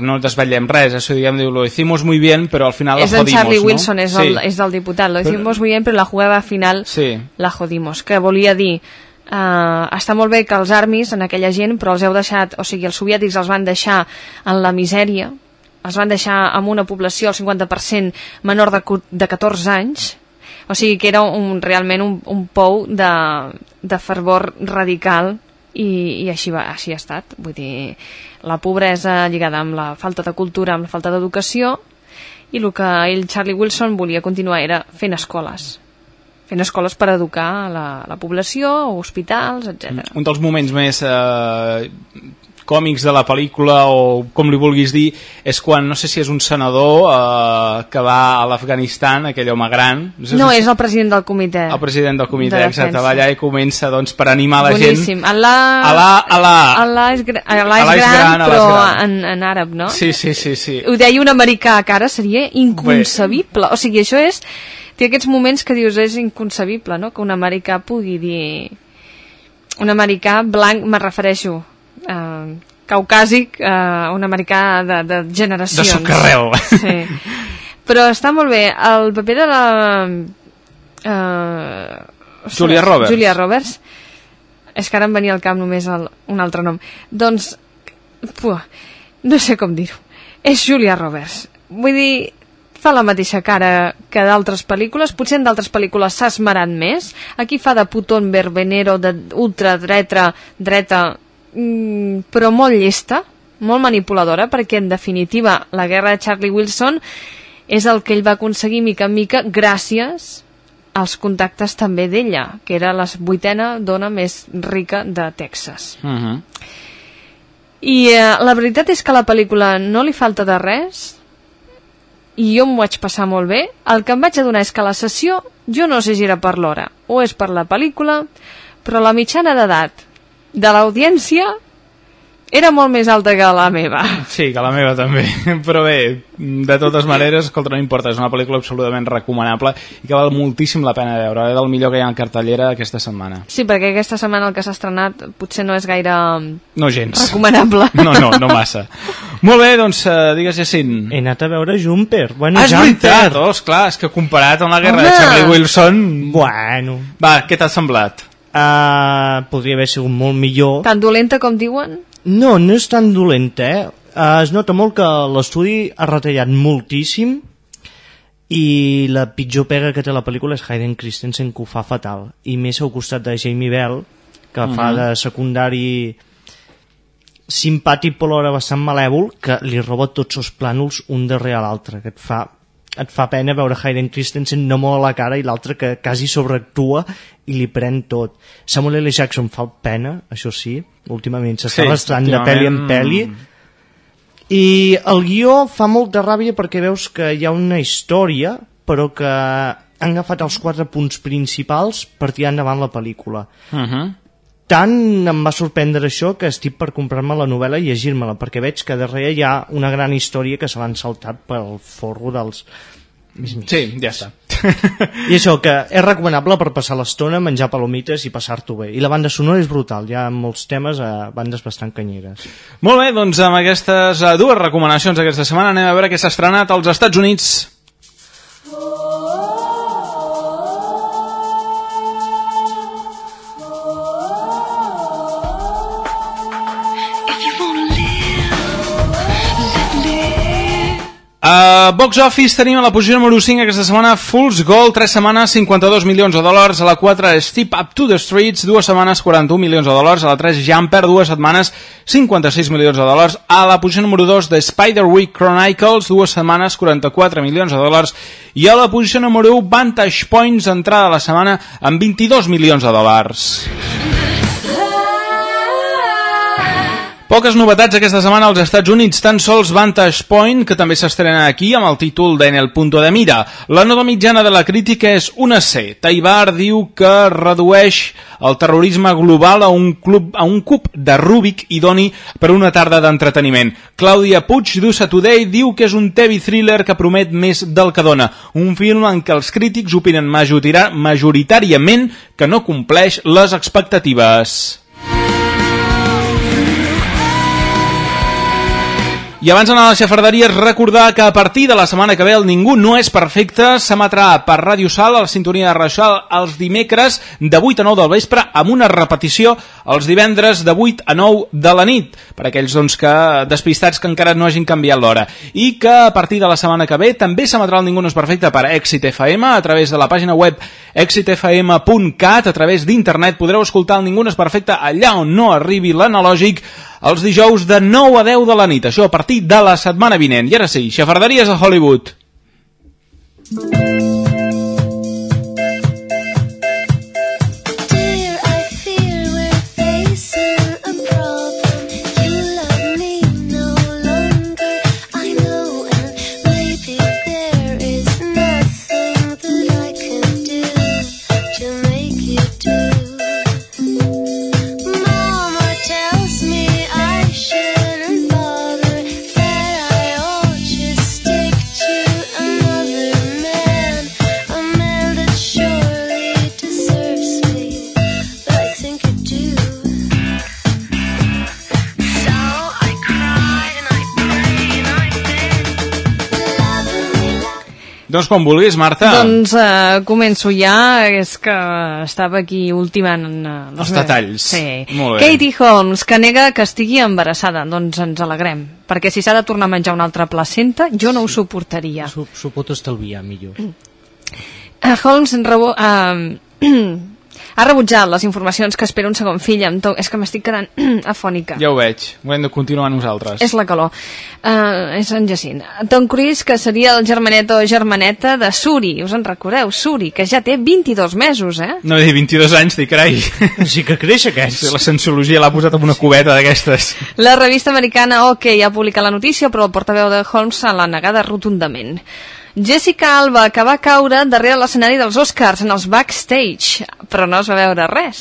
Speaker 1: no desvetllem res, això diguem, diu, lo hicimos muy bien, però al final
Speaker 2: és
Speaker 1: la jodimos,
Speaker 2: Charlie
Speaker 1: no?
Speaker 2: Wilson, és, el,
Speaker 1: Sí.
Speaker 2: és del diputat. Lo
Speaker 1: Però-
Speaker 2: hicimos muy bien, però la jugada final
Speaker 1: Sí.
Speaker 2: la jodimos. Que volia dir, uh, està molt bé que els armis, en aquella gent, però els heu deixat, o sigui, els soviètics els van deixar en la misèria, els van deixar amb una població, el 50% menor de, de 14 anys, o sigui que era un, realment un, un pou de, de fervor radical i, i així, va, així ha estat. Vull dir, la pobresa lligada amb la falta de cultura, amb la falta d'educació, i el que ell, Charlie Wilson, volia continuar era fent escoles. Fent escoles per educar la, la població, hospitals, etc.
Speaker 1: un dels moments més eh, còmics de la pel·lícula o com li vulguis dir és quan, no sé si és un senador eh, que va a l'Afganistan aquell home gran sé
Speaker 2: No,
Speaker 1: si-
Speaker 2: és el president del comitè.
Speaker 1: el president del comitè,
Speaker 2: de
Speaker 1: exacte, va allà i comença doncs, per animar la
Speaker 2: Boníssim.
Speaker 1: gent
Speaker 2: Alà,
Speaker 1: Alà, alà.
Speaker 2: Alà és, gra Alà és
Speaker 1: Alà és
Speaker 2: gran,
Speaker 1: gran,
Speaker 2: però
Speaker 1: gran.
Speaker 2: en, en àrab, no?
Speaker 1: sí, sí, sí, sí.
Speaker 2: Ho deia un americà que ara seria inconcebible. O sigui, això és... Té aquests moments que dius és inconcebible, no? Que un americà pugui dir... Un americà blanc, me refereixo, eh, caucàsic, eh, un americà de, de generacions.
Speaker 1: De socarrel.
Speaker 2: Sí. Però està molt bé. El paper de la... Eh,
Speaker 1: Julia Roberts.
Speaker 2: Julia Roberts. És que ara em venia al cap només el, un altre nom. Doncs, puh, no sé com dir-ho. És Julia Roberts. Vull dir, fa la mateixa cara que d'altres pel·lícules, potser en d'altres pel·lícules s'ha esmerat més. Aquí fa de puton verbenero, de ultradreta, dreta, mm, però molt llesta, molt manipuladora, perquè en definitiva la guerra de Charlie Wilson és el que ell va aconseguir mica en mica gràcies als contactes també d'ella, que era la vuitena dona més rica de Texas.
Speaker 1: Uh -huh.
Speaker 2: I eh, la veritat és que la pel·lícula no li falta de res i jo m'ho vaig passar molt bé. El que em vaig adonar és que la sessió, jo no sé si era per l'hora o és per la pel·lícula, però la mitjana d'edat de l'audiència era molt més alta que la meva.
Speaker 1: Sí, que la meva també. Però bé, de totes maneres, escolta, no importa, és una pel·lícula absolutament recomanable i que val moltíssim la pena veure. És del millor que hi ha en cartellera aquesta setmana.
Speaker 2: Sí, perquè aquesta setmana el que s'ha estrenat potser no és gaire
Speaker 1: No gens.
Speaker 2: recomanable.
Speaker 1: No, no, no massa. Molt bé, doncs, uh, digues, Jacint.
Speaker 3: He anat a veure Jumper. Bueno,
Speaker 1: Ah, és
Speaker 3: Jumper.
Speaker 1: veritat, oh, esclar, és que comparat amb la guerra
Speaker 2: Home!
Speaker 1: de Charlie Wilson...
Speaker 3: Bueno,
Speaker 1: Va, què t'ha semblat?
Speaker 3: Uh, podria haver sigut molt millor.
Speaker 2: Tan dolenta com diuen?
Speaker 3: No, no és tan dolenta, eh? Uh, es nota molt que l'estudi ha retallat moltíssim i la pitjor pega que té la pel·lícula és Hayden Christensen, que ho fa fatal. I més al costat de Jamie Bell, que fa
Speaker 1: Mhm.
Speaker 3: de secundari simpàtic però alhora bastant malèvol, que li roba tots els plànols un darrere l'altre, que et fa et fa pena veure Hayden Christensen no molt a la cara i l'altre que quasi sobreactua i li pren tot. Samuel L. Jackson fa pena, això sí, últimament s'està
Speaker 1: Sí,
Speaker 3: bastant de pel·li en pel·li i el guió fa molta ràbia perquè veus que hi ha una història però que han agafat els quatre punts principals per tirar endavant la pel·lícula
Speaker 1: Uh -huh.
Speaker 3: Tant em va sorprendre això que estic per comprar-me la novel·la i llegir-me-la perquè veig que darrere hi ha una gran història que se l'han saltat pel forro dels
Speaker 1: Sí, ja està.
Speaker 3: i això, que és recomanable per passar l'estona, menjar palomites i passar-t'ho bé. I la banda sonora és brutal, hi ha molts temes a bandes bastant canyeres.
Speaker 1: Molt bé, doncs amb aquestes dues recomanacions aquesta setmana anem a veure què s'ha estrenat als Estats Units. A Box Office tenim a la posició número 5 aquesta setmana Fool's Gold, 3 setmanes 52 milions de dòlars, a la 4 Step Up to the Streets, 2 setmanes 41 milions de dòlars, a la 3 Jumper, 2 setmanes 56 milions de dòlars, a la posició número 2 The Spider-Week Chronicles, 2 setmanes 44 milions de dòlars, i a la posició número 1 Vantage Points, entrada a la setmana amb 22 milions de dòlars. Poques novetats aquesta setmana als Estats Units, tan sols Vantage Point, que també s'estrena aquí amb el títol d'En el punto de mira. La nota mitjana de la crítica és una C. Taibar diu que redueix el terrorisme global a un, club, a un cub de Rubik idoni per una tarda d'entreteniment. Clàudia Puig d'USA Today diu que és un TV thriller que promet més del que dona. Un film en què els crítics opinen majorità- majoritàriament que no compleix les expectatives. I abans d'anar a les xafarderies, recordar que a partir de la setmana que ve el Ningú no és perfecte s'emetrà per Ràdio Sal, a la sintonia de Ràdio Sal, els dimecres de 8 a 9 del vespre, amb una repetició els divendres de 8 a 9 de la nit, per aquells doncs, que despistats que encara no hagin canviat l'hora. I que a partir de la setmana que ve també s'emetrà el Ningú no és perfecte per Èxit FM, a través de la pàgina web exitfm.cat, a través d'internet podreu escoltar el Ningú no és perfecte allà on no arribi l'analògic els dijous de 9 a 10 de la nit, això a partir de la setmana vinent. I ara sí, xafarderies a Hollywood.
Speaker 9: Dear,
Speaker 1: Doncs quan vulguis, Marta.
Speaker 2: Doncs uh, començo ja, és que estava aquí ultimant... Uh,
Speaker 1: Els detalls.
Speaker 2: Sí.
Speaker 1: Molt bé.
Speaker 2: Katie Holmes, que nega que estigui embarassada, doncs ens alegrem. Perquè si s'ha de tornar a menjar una altra placenta, jo no ho suportaria.
Speaker 3: S'ho pot estalviar millor.
Speaker 2: Uh, Holmes rebo, uh, ha rebutjat les informacions que espera un segon fill amb to... És que m'estic quedant afònica.
Speaker 1: Ja ho veig, ho hem de continuar nosaltres.
Speaker 2: És la calor. Uh, és en Jacint. Tom Cruise, que seria el germanet o germaneta de Suri. Us en recordeu? Suri, que ja té 22 mesos, eh?
Speaker 1: No he dit 22 anys, dic, carai.
Speaker 3: Sí que creix aquest.
Speaker 1: La sensiologia l'ha posat en una cubeta d'aquestes.
Speaker 2: La revista americana OK ha publicat la notícia, però el portaveu de Holmes se l'ha negada rotundament. Jessica Alba, que va caure darrere l'escenari dels Oscars en els backstage, però no es va veure res.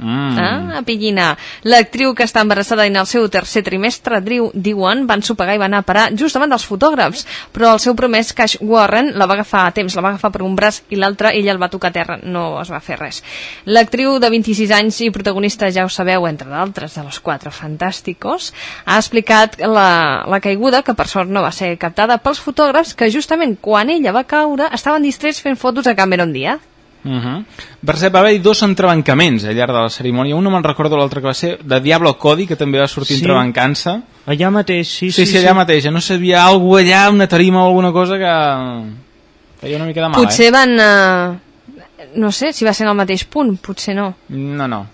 Speaker 1: Mm.
Speaker 2: Ah, a Pillina. L'actriu que està embarassada en el seu tercer trimestre, Drew, diuen, van sopegar i van anar a parar just davant dels fotògrafs, però el seu promès Cash Warren la va agafar a temps, la va agafar per un braç i l'altre ella el va tocar a terra, no es va fer res. L'actriu de 26 anys i protagonista, ja ho sabeu, entre d'altres, de los quatre fantàsticos, ha explicat la, la caiguda, que per sort no va ser captada pels fotògrafs, que justament quan ella va caure estaven distrets fent fotos a Cameron Diaz.
Speaker 1: Uh -huh. Per cert, va haver dos entrebancaments al llarg de la cerimònia. Un no me'n recordo l'altre que va ser de Diablo Cody, que també va sortir
Speaker 3: Sí.
Speaker 1: entrebancant-se.
Speaker 3: Allà mateix, sí,
Speaker 1: Sí, sí, allà mateix. No sabia alguna allà, una tarima o alguna cosa que feia una mica de mal,
Speaker 2: Potser van... Eh, no sé si va ser en el mateix punt, potser no.
Speaker 1: eh? No, no.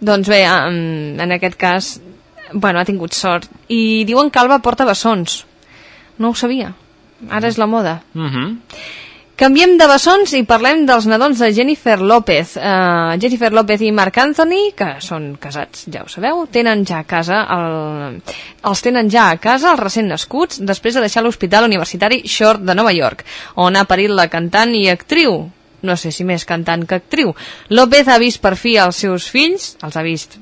Speaker 2: Doncs bé, en, en aquest cas, bueno, ha tingut sort. I diuen que Alba porta bessons. No ho sabia. Ara és la moda.
Speaker 1: Uh -huh.
Speaker 2: Canviem de bessons i parlem dels nadons de Jennifer López. Uh, Jennifer López i Marc Anthony, que són casats, ja ho sabeu, tenen ja a casa el... els tenen ja a casa els recent nascuts després de deixar l'Hospital Universitari Short de Nova York, on ha parit la cantant i actriu no sé si més cantant que actriu. López ha vist per fi els seus fills, els ha vist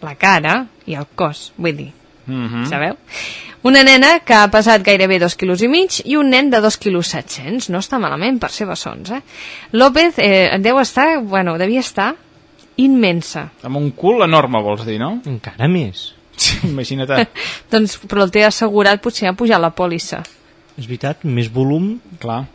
Speaker 2: la cara i el cos, vull dir,
Speaker 1: -huh.
Speaker 2: sabeu? Una nena que ha pesat gairebé dos quilos i mig i un nen de dos quilos 700. No està malament per ser bessons, eh? López eh, deu estar, bueno, devia estar immensa.
Speaker 1: Amb un cul enorme, vols dir, no?
Speaker 3: Encara més.
Speaker 1: Sí, imagina't.
Speaker 2: doncs, però el té assegurat, potser ha pujat la pòlissa.
Speaker 3: És veritat, més volum.
Speaker 1: Clar.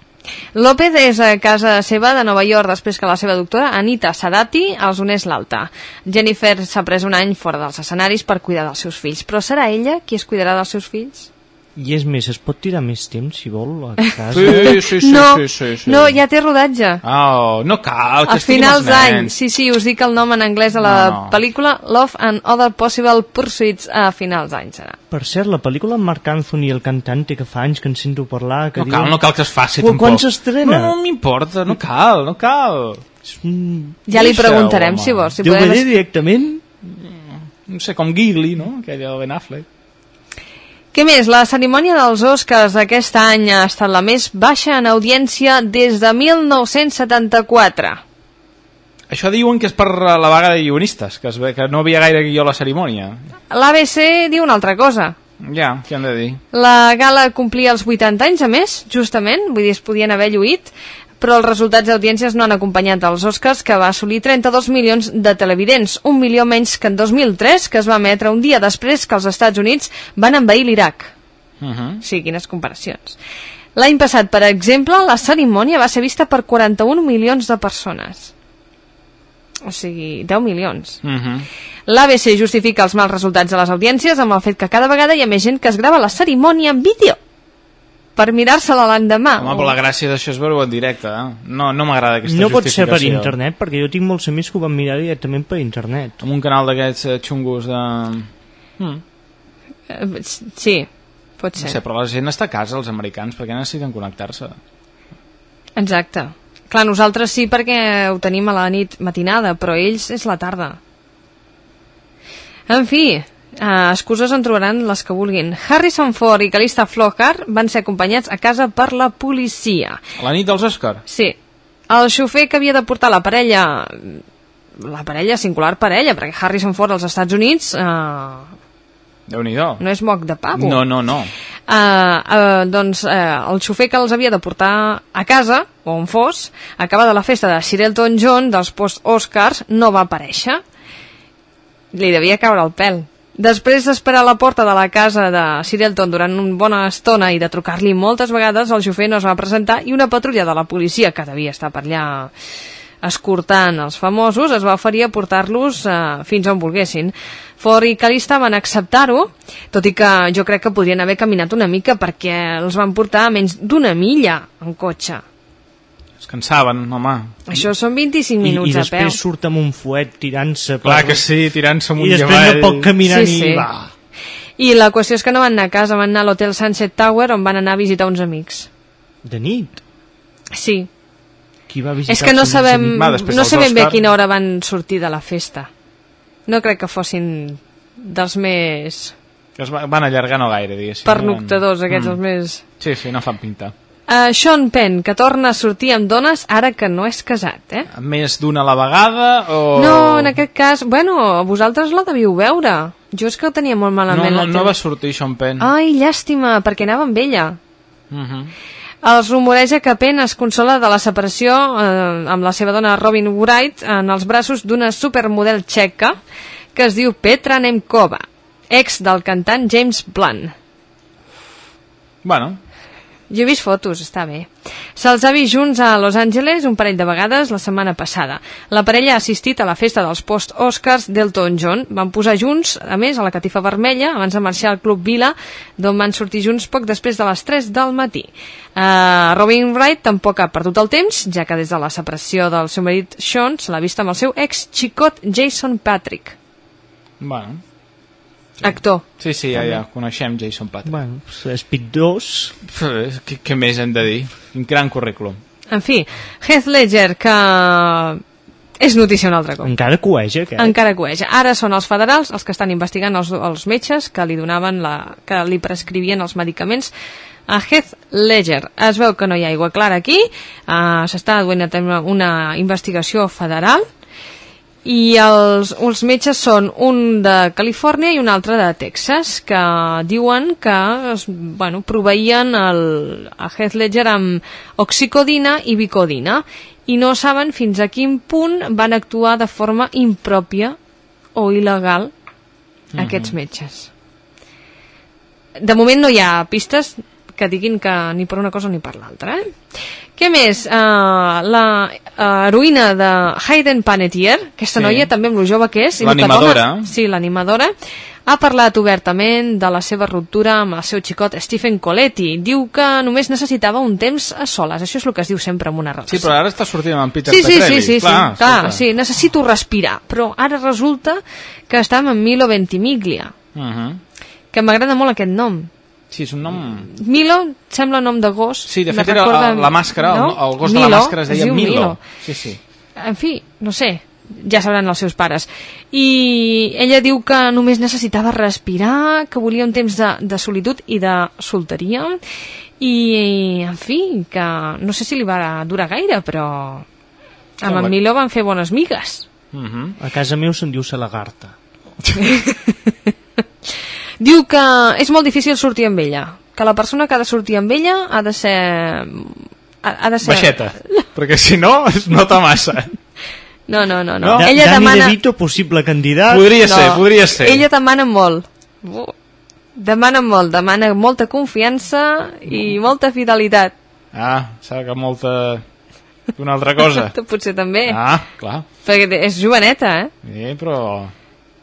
Speaker 2: López és a casa seva de Nova York després que la seva doctora, Anita Sadati, els unés l'alta. Jennifer s'ha pres un any fora dels escenaris per cuidar dels seus fills, però serà ella qui es cuidarà dels seus fills?
Speaker 3: I és més, es pot tirar més temps, si vol, a casa.
Speaker 1: Sí, sí, sí,
Speaker 2: no,
Speaker 1: sí, sí, sí.
Speaker 2: no, ja té rodatge.
Speaker 1: Oh, no cal, que
Speaker 2: A
Speaker 1: estiguin
Speaker 2: finals
Speaker 1: els
Speaker 2: d'any,
Speaker 1: nens.
Speaker 2: sí, sí, us dic el nom en anglès de la
Speaker 1: No, no.
Speaker 2: pel·lícula Love and Other Possible Pursuits a finals d'any serà.
Speaker 3: Per cert, la pel·lícula amb Marc Anthony, el cantant, té que fa anys que en sento parlar... Que
Speaker 1: No
Speaker 3: diuen-
Speaker 1: cal, no cal que es faci, tampoc.
Speaker 3: Quan s'estrena?
Speaker 1: No, no m'importa, no cal, no cal.
Speaker 2: Ja li preguntarem,
Speaker 1: home.
Speaker 2: si vols. Si
Speaker 3: DVD
Speaker 2: podem...
Speaker 3: directament?
Speaker 1: No sé, com Gigli, no? Aquella de Ben Affleck.
Speaker 2: Què més? La cerimònia dels Oscars d'aquest any ha estat la més baixa en audiència des de 1974.
Speaker 1: Això diuen que és per la vaga de guionistes, que, es ve, que no havia gaire guió a la cerimònia.
Speaker 2: L'ABC diu una altra cosa.
Speaker 1: Ja, què han de dir?
Speaker 2: La gala complia els 80 anys, a més, justament, vull dir, es podien haver lluït, però els resultats d'audiències no han acompanyat els Oscars, que va assolir 32 milions de televidents, un milió menys que en 2003, que es va emetre un dia després que els Estats Units van envair l'Iraq.
Speaker 1: Uh -huh.
Speaker 2: Sí, quines comparacions. L'any passat, per exemple, la cerimònia va ser vista per 41 milions de persones. O sigui, 10 milions.
Speaker 1: Uh -huh.
Speaker 2: L'ABC justifica els mals resultats de les audiències amb el fet que cada vegada hi ha més gent que es grava la cerimònia en vídeo per mirar-se-la l'endemà.
Speaker 1: Home, però la gràcia d'això és veure-ho en directe. Eh? No, no m'agrada aquesta
Speaker 3: No pot ser per
Speaker 1: justificació.
Speaker 3: internet, perquè jo tinc molts amics que ho van mirar directament per internet.
Speaker 1: Amb un canal d'aquests eh, xungos de... Mm.
Speaker 2: Eh, Sí, pot
Speaker 1: No
Speaker 2: ser.
Speaker 1: sé, però la gent està a casa, els americans, perquè necessiten connectar-se.
Speaker 2: Exacte. Clar, nosaltres sí perquè ho tenim a la nit matinada, però ells és la tarda. En fi, eh, excuses en trobaran les que vulguin. Harrison Ford i Calista Flockhart van ser acompanyats a casa per la policia.
Speaker 1: A la nit dels Òscar?
Speaker 2: Sí. El xofer que havia de portar la parella la parella, singular parella, perquè Harrison Ford als Estats Units eh,
Speaker 1: Déu-n'hi-do.
Speaker 2: no és moc de pavo.
Speaker 1: No, no, no.
Speaker 2: Uh, uh, doncs uh, el xofer que els havia de portar a casa, o on fos, acabada la festa de Sir Elton John dels post-Oscars, no va aparèixer. Li devia caure el pèl. Després d'esperar a la porta de la casa de Sir Elton durant una bona estona i de trucar-li moltes vegades, el xofer no es va presentar i una patrulla de la policia, que devia estar per allà escortant els famosos, es va oferir a portar-los eh, fins on volguessin. Ford i Calista van acceptar-ho, tot i que jo crec que podrien haver caminat una mica perquè els van portar a menys d'una milla en cotxe.
Speaker 1: Es cansaven, home.
Speaker 2: Això són 25
Speaker 3: I,
Speaker 2: minuts
Speaker 3: i
Speaker 2: a peu.
Speaker 3: després surt amb un fuet tirant-se
Speaker 1: Clar que sí, tirant-se amunt
Speaker 3: i
Speaker 1: i
Speaker 3: després
Speaker 1: avall.
Speaker 3: no pot caminar
Speaker 2: Sí,
Speaker 3: ni
Speaker 2: sí.
Speaker 3: va
Speaker 2: I la qüestió és que no van anar a casa, van anar a l'hotel Sunset Tower on van anar a visitar uns amics.
Speaker 3: de nit
Speaker 2: Sí,
Speaker 3: qui va visitar
Speaker 2: és que no sabem?
Speaker 1: Va,
Speaker 2: no sabem bé a quina hora van sortir de la festa. No crec que fossin dels més
Speaker 1: Que es va- van allargar no gaire, diguéssim.
Speaker 2: pernoctadors, aquests,
Speaker 1: Mm.
Speaker 2: els més...
Speaker 1: Sí, sí, no fan pinta.
Speaker 2: Uh, Sean Penn, que torna a sortir amb dones ara que no és casat, eh?
Speaker 1: Més d'una a la vegada o...
Speaker 2: No, en aquest cas... Bueno, vosaltres la deviu veure. Jo és que ho tenia molt
Speaker 1: No,
Speaker 2: malament.
Speaker 1: no, no
Speaker 2: tele-
Speaker 1: va sortir Sean Penn.
Speaker 2: Ai, llàstima, perquè anava amb ella.
Speaker 1: Uh -huh.
Speaker 2: Els rumoreja que Penn es consola de la separació eh, amb la seva dona Robin Wright en els braços d'una supermodel txeca que es diu Petra Nemkova, ex del cantant James Blunt.
Speaker 1: Bueno,
Speaker 2: Jo he vist fotos, està bé. Se'ls ha vist junts a Los Angeles un parell de vegades la setmana passada. La parella ha assistit a la festa dels post-Oscars d'Elton John. Van posar junts, a més, a la catifa vermella, abans de marxar al Club Vila, d'on van sortir junts poc després de les 3 del matí. Uh, Robin Wright tampoc ha perdut el temps, ja que des de la separació del seu marit Sean se l'ha vist amb el seu ex-xicot Jason Patrick,
Speaker 1: bueno.
Speaker 2: Actor.
Speaker 1: Sí, sí, ja, ja coneixem Jason Patrick.
Speaker 3: bueno, Speed 2
Speaker 1: Pff, Què, què més hem de dir? Un gran currículum.
Speaker 2: En fi, Heath Ledger, que és notícia un altre cop.
Speaker 3: encara coeja aquest
Speaker 2: Encara coeja. Ara són els federals els que estan investigant els, els metges que li donaven la, que li prescrivien els medicaments a Heath Ledger. Es veu que no hi ha aigua clara aquí, uh, s'està duent a terme una investigació federal i els, els metges són un de Califòrnia i un altre de Texas que diuen que es, bueno, proveïen el, a Heath Ledger amb oxicodina i bicodina i no saben fins a quin punt van actuar de forma impròpia o il·legal aquests metges. De moment no hi ha pistes que diguin que ni per una cosa ni per l'altra. Eh? Què més? Uh, la uh, heroïna de Hayden Panettiere, aquesta
Speaker 1: Sí.
Speaker 2: noia també amb lo jove que és.
Speaker 1: L'animadora.
Speaker 2: Sí, l'animadora. Ha parlat obertament de la seva ruptura amb el seu xicot Stephen Coletti. Diu que només necessitava un temps a soles. Això és el que es diu sempre en una relació.
Speaker 1: Sí, però ara està sortint amb en Peter
Speaker 2: Sí, sí,
Speaker 1: Petrelli.
Speaker 2: sí, sí, sí,
Speaker 1: Clar,
Speaker 2: clar,
Speaker 1: escolta.
Speaker 2: sí, necessito respirar, però ara resulta que està amb Milo Ventimiglia,
Speaker 1: Uh -huh.
Speaker 2: que m'agrada molt aquest nom.
Speaker 1: Sí, és un nom...
Speaker 2: Milo sembla nom de gos.
Speaker 1: Sí, de fet era
Speaker 2: recorda-
Speaker 1: la, la màscara,
Speaker 2: no?
Speaker 1: el, el gos de la
Speaker 2: Milo,
Speaker 1: màscara es deia
Speaker 2: diu
Speaker 1: Milo. Sí, sí.
Speaker 2: En fi, no sé, ja sabran els seus pares. I ella diu que només necessitava respirar, que volia un temps de, de solitud i de solteria, i, en fi, que no sé si li va durar gaire, però amb
Speaker 1: Sembla-
Speaker 2: en Milo van fer bones migues.
Speaker 1: Uh -huh.
Speaker 3: a casa meu se'n diu Salagarta
Speaker 2: Diu que és molt difícil sortir amb ella, que la persona que ha de sortir amb ella ha de ser... Ha, ha de ser...
Speaker 1: Baixeta, perquè si no es nota massa.
Speaker 2: No, no, no. no.
Speaker 1: No?
Speaker 2: Ella
Speaker 3: Dani
Speaker 2: demana...
Speaker 3: De Vito, possible candidat
Speaker 1: Podria ser, podria ser.
Speaker 2: Ella demana molt. Demana molt, demana molta confiança i molta fidelitat.
Speaker 1: Ah, sap que molta... Una altra cosa.
Speaker 2: Potser també.
Speaker 1: Ah, clar.
Speaker 2: Perquè és joveneta, eh?
Speaker 1: Eh, però...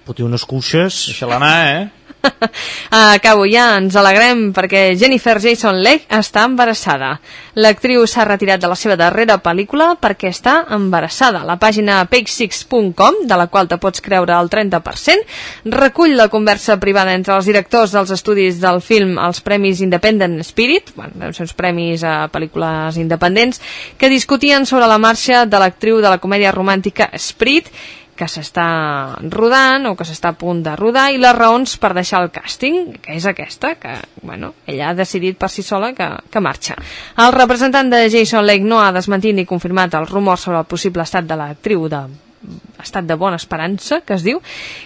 Speaker 3: Pot dir unes cuixes...
Speaker 1: Deixa-la anar, eh?
Speaker 2: Acabo ja, ens alegrem perquè Jennifer Jason Leigh està embarassada. L'actriu s'ha retirat de la seva darrera pel·lícula perquè està embarassada. La pàgina page6.com, de la qual te pots creure el 30%, recull la conversa privada entre els directors dels estudis del film als Premis Independent Spirit, bueno, deuen ser uns premis a pel·lícules independents, que discutien sobre la marxa de l'actriu de la comèdia romàntica Spirit que s'està rodant o que s'està a punt de rodar i les raons per deixar el càsting, que és aquesta, que bueno, ella ha decidit per si sola que, que marxa. El representant de Jason Lake no ha desmentit ni confirmat els rumors sobre el possible estat de l'actriu de estat de bona esperança, que es diu,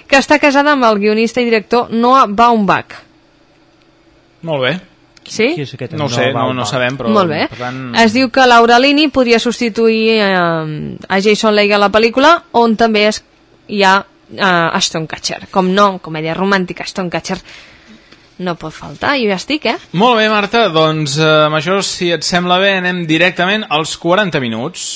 Speaker 2: que està casada amb el guionista i director Noah Baumbach.
Speaker 1: Molt bé.
Speaker 2: Sí?
Speaker 3: Qui és aquest?
Speaker 1: No ho sé, no, no sabem, però...
Speaker 2: Molt bé.
Speaker 1: Per tant...
Speaker 2: Es diu que Laura Linney podria substituir eh, a Jason Leigh a la pel·lícula, on també es, hi ha eh, Ashton Kutcher. Com no, comèdia romàntica, Ashton Kutcher no pot faltar, jo ja estic, eh?
Speaker 1: Molt bé, Marta, doncs eh, amb això, si et sembla bé, anem directament als 40 minuts.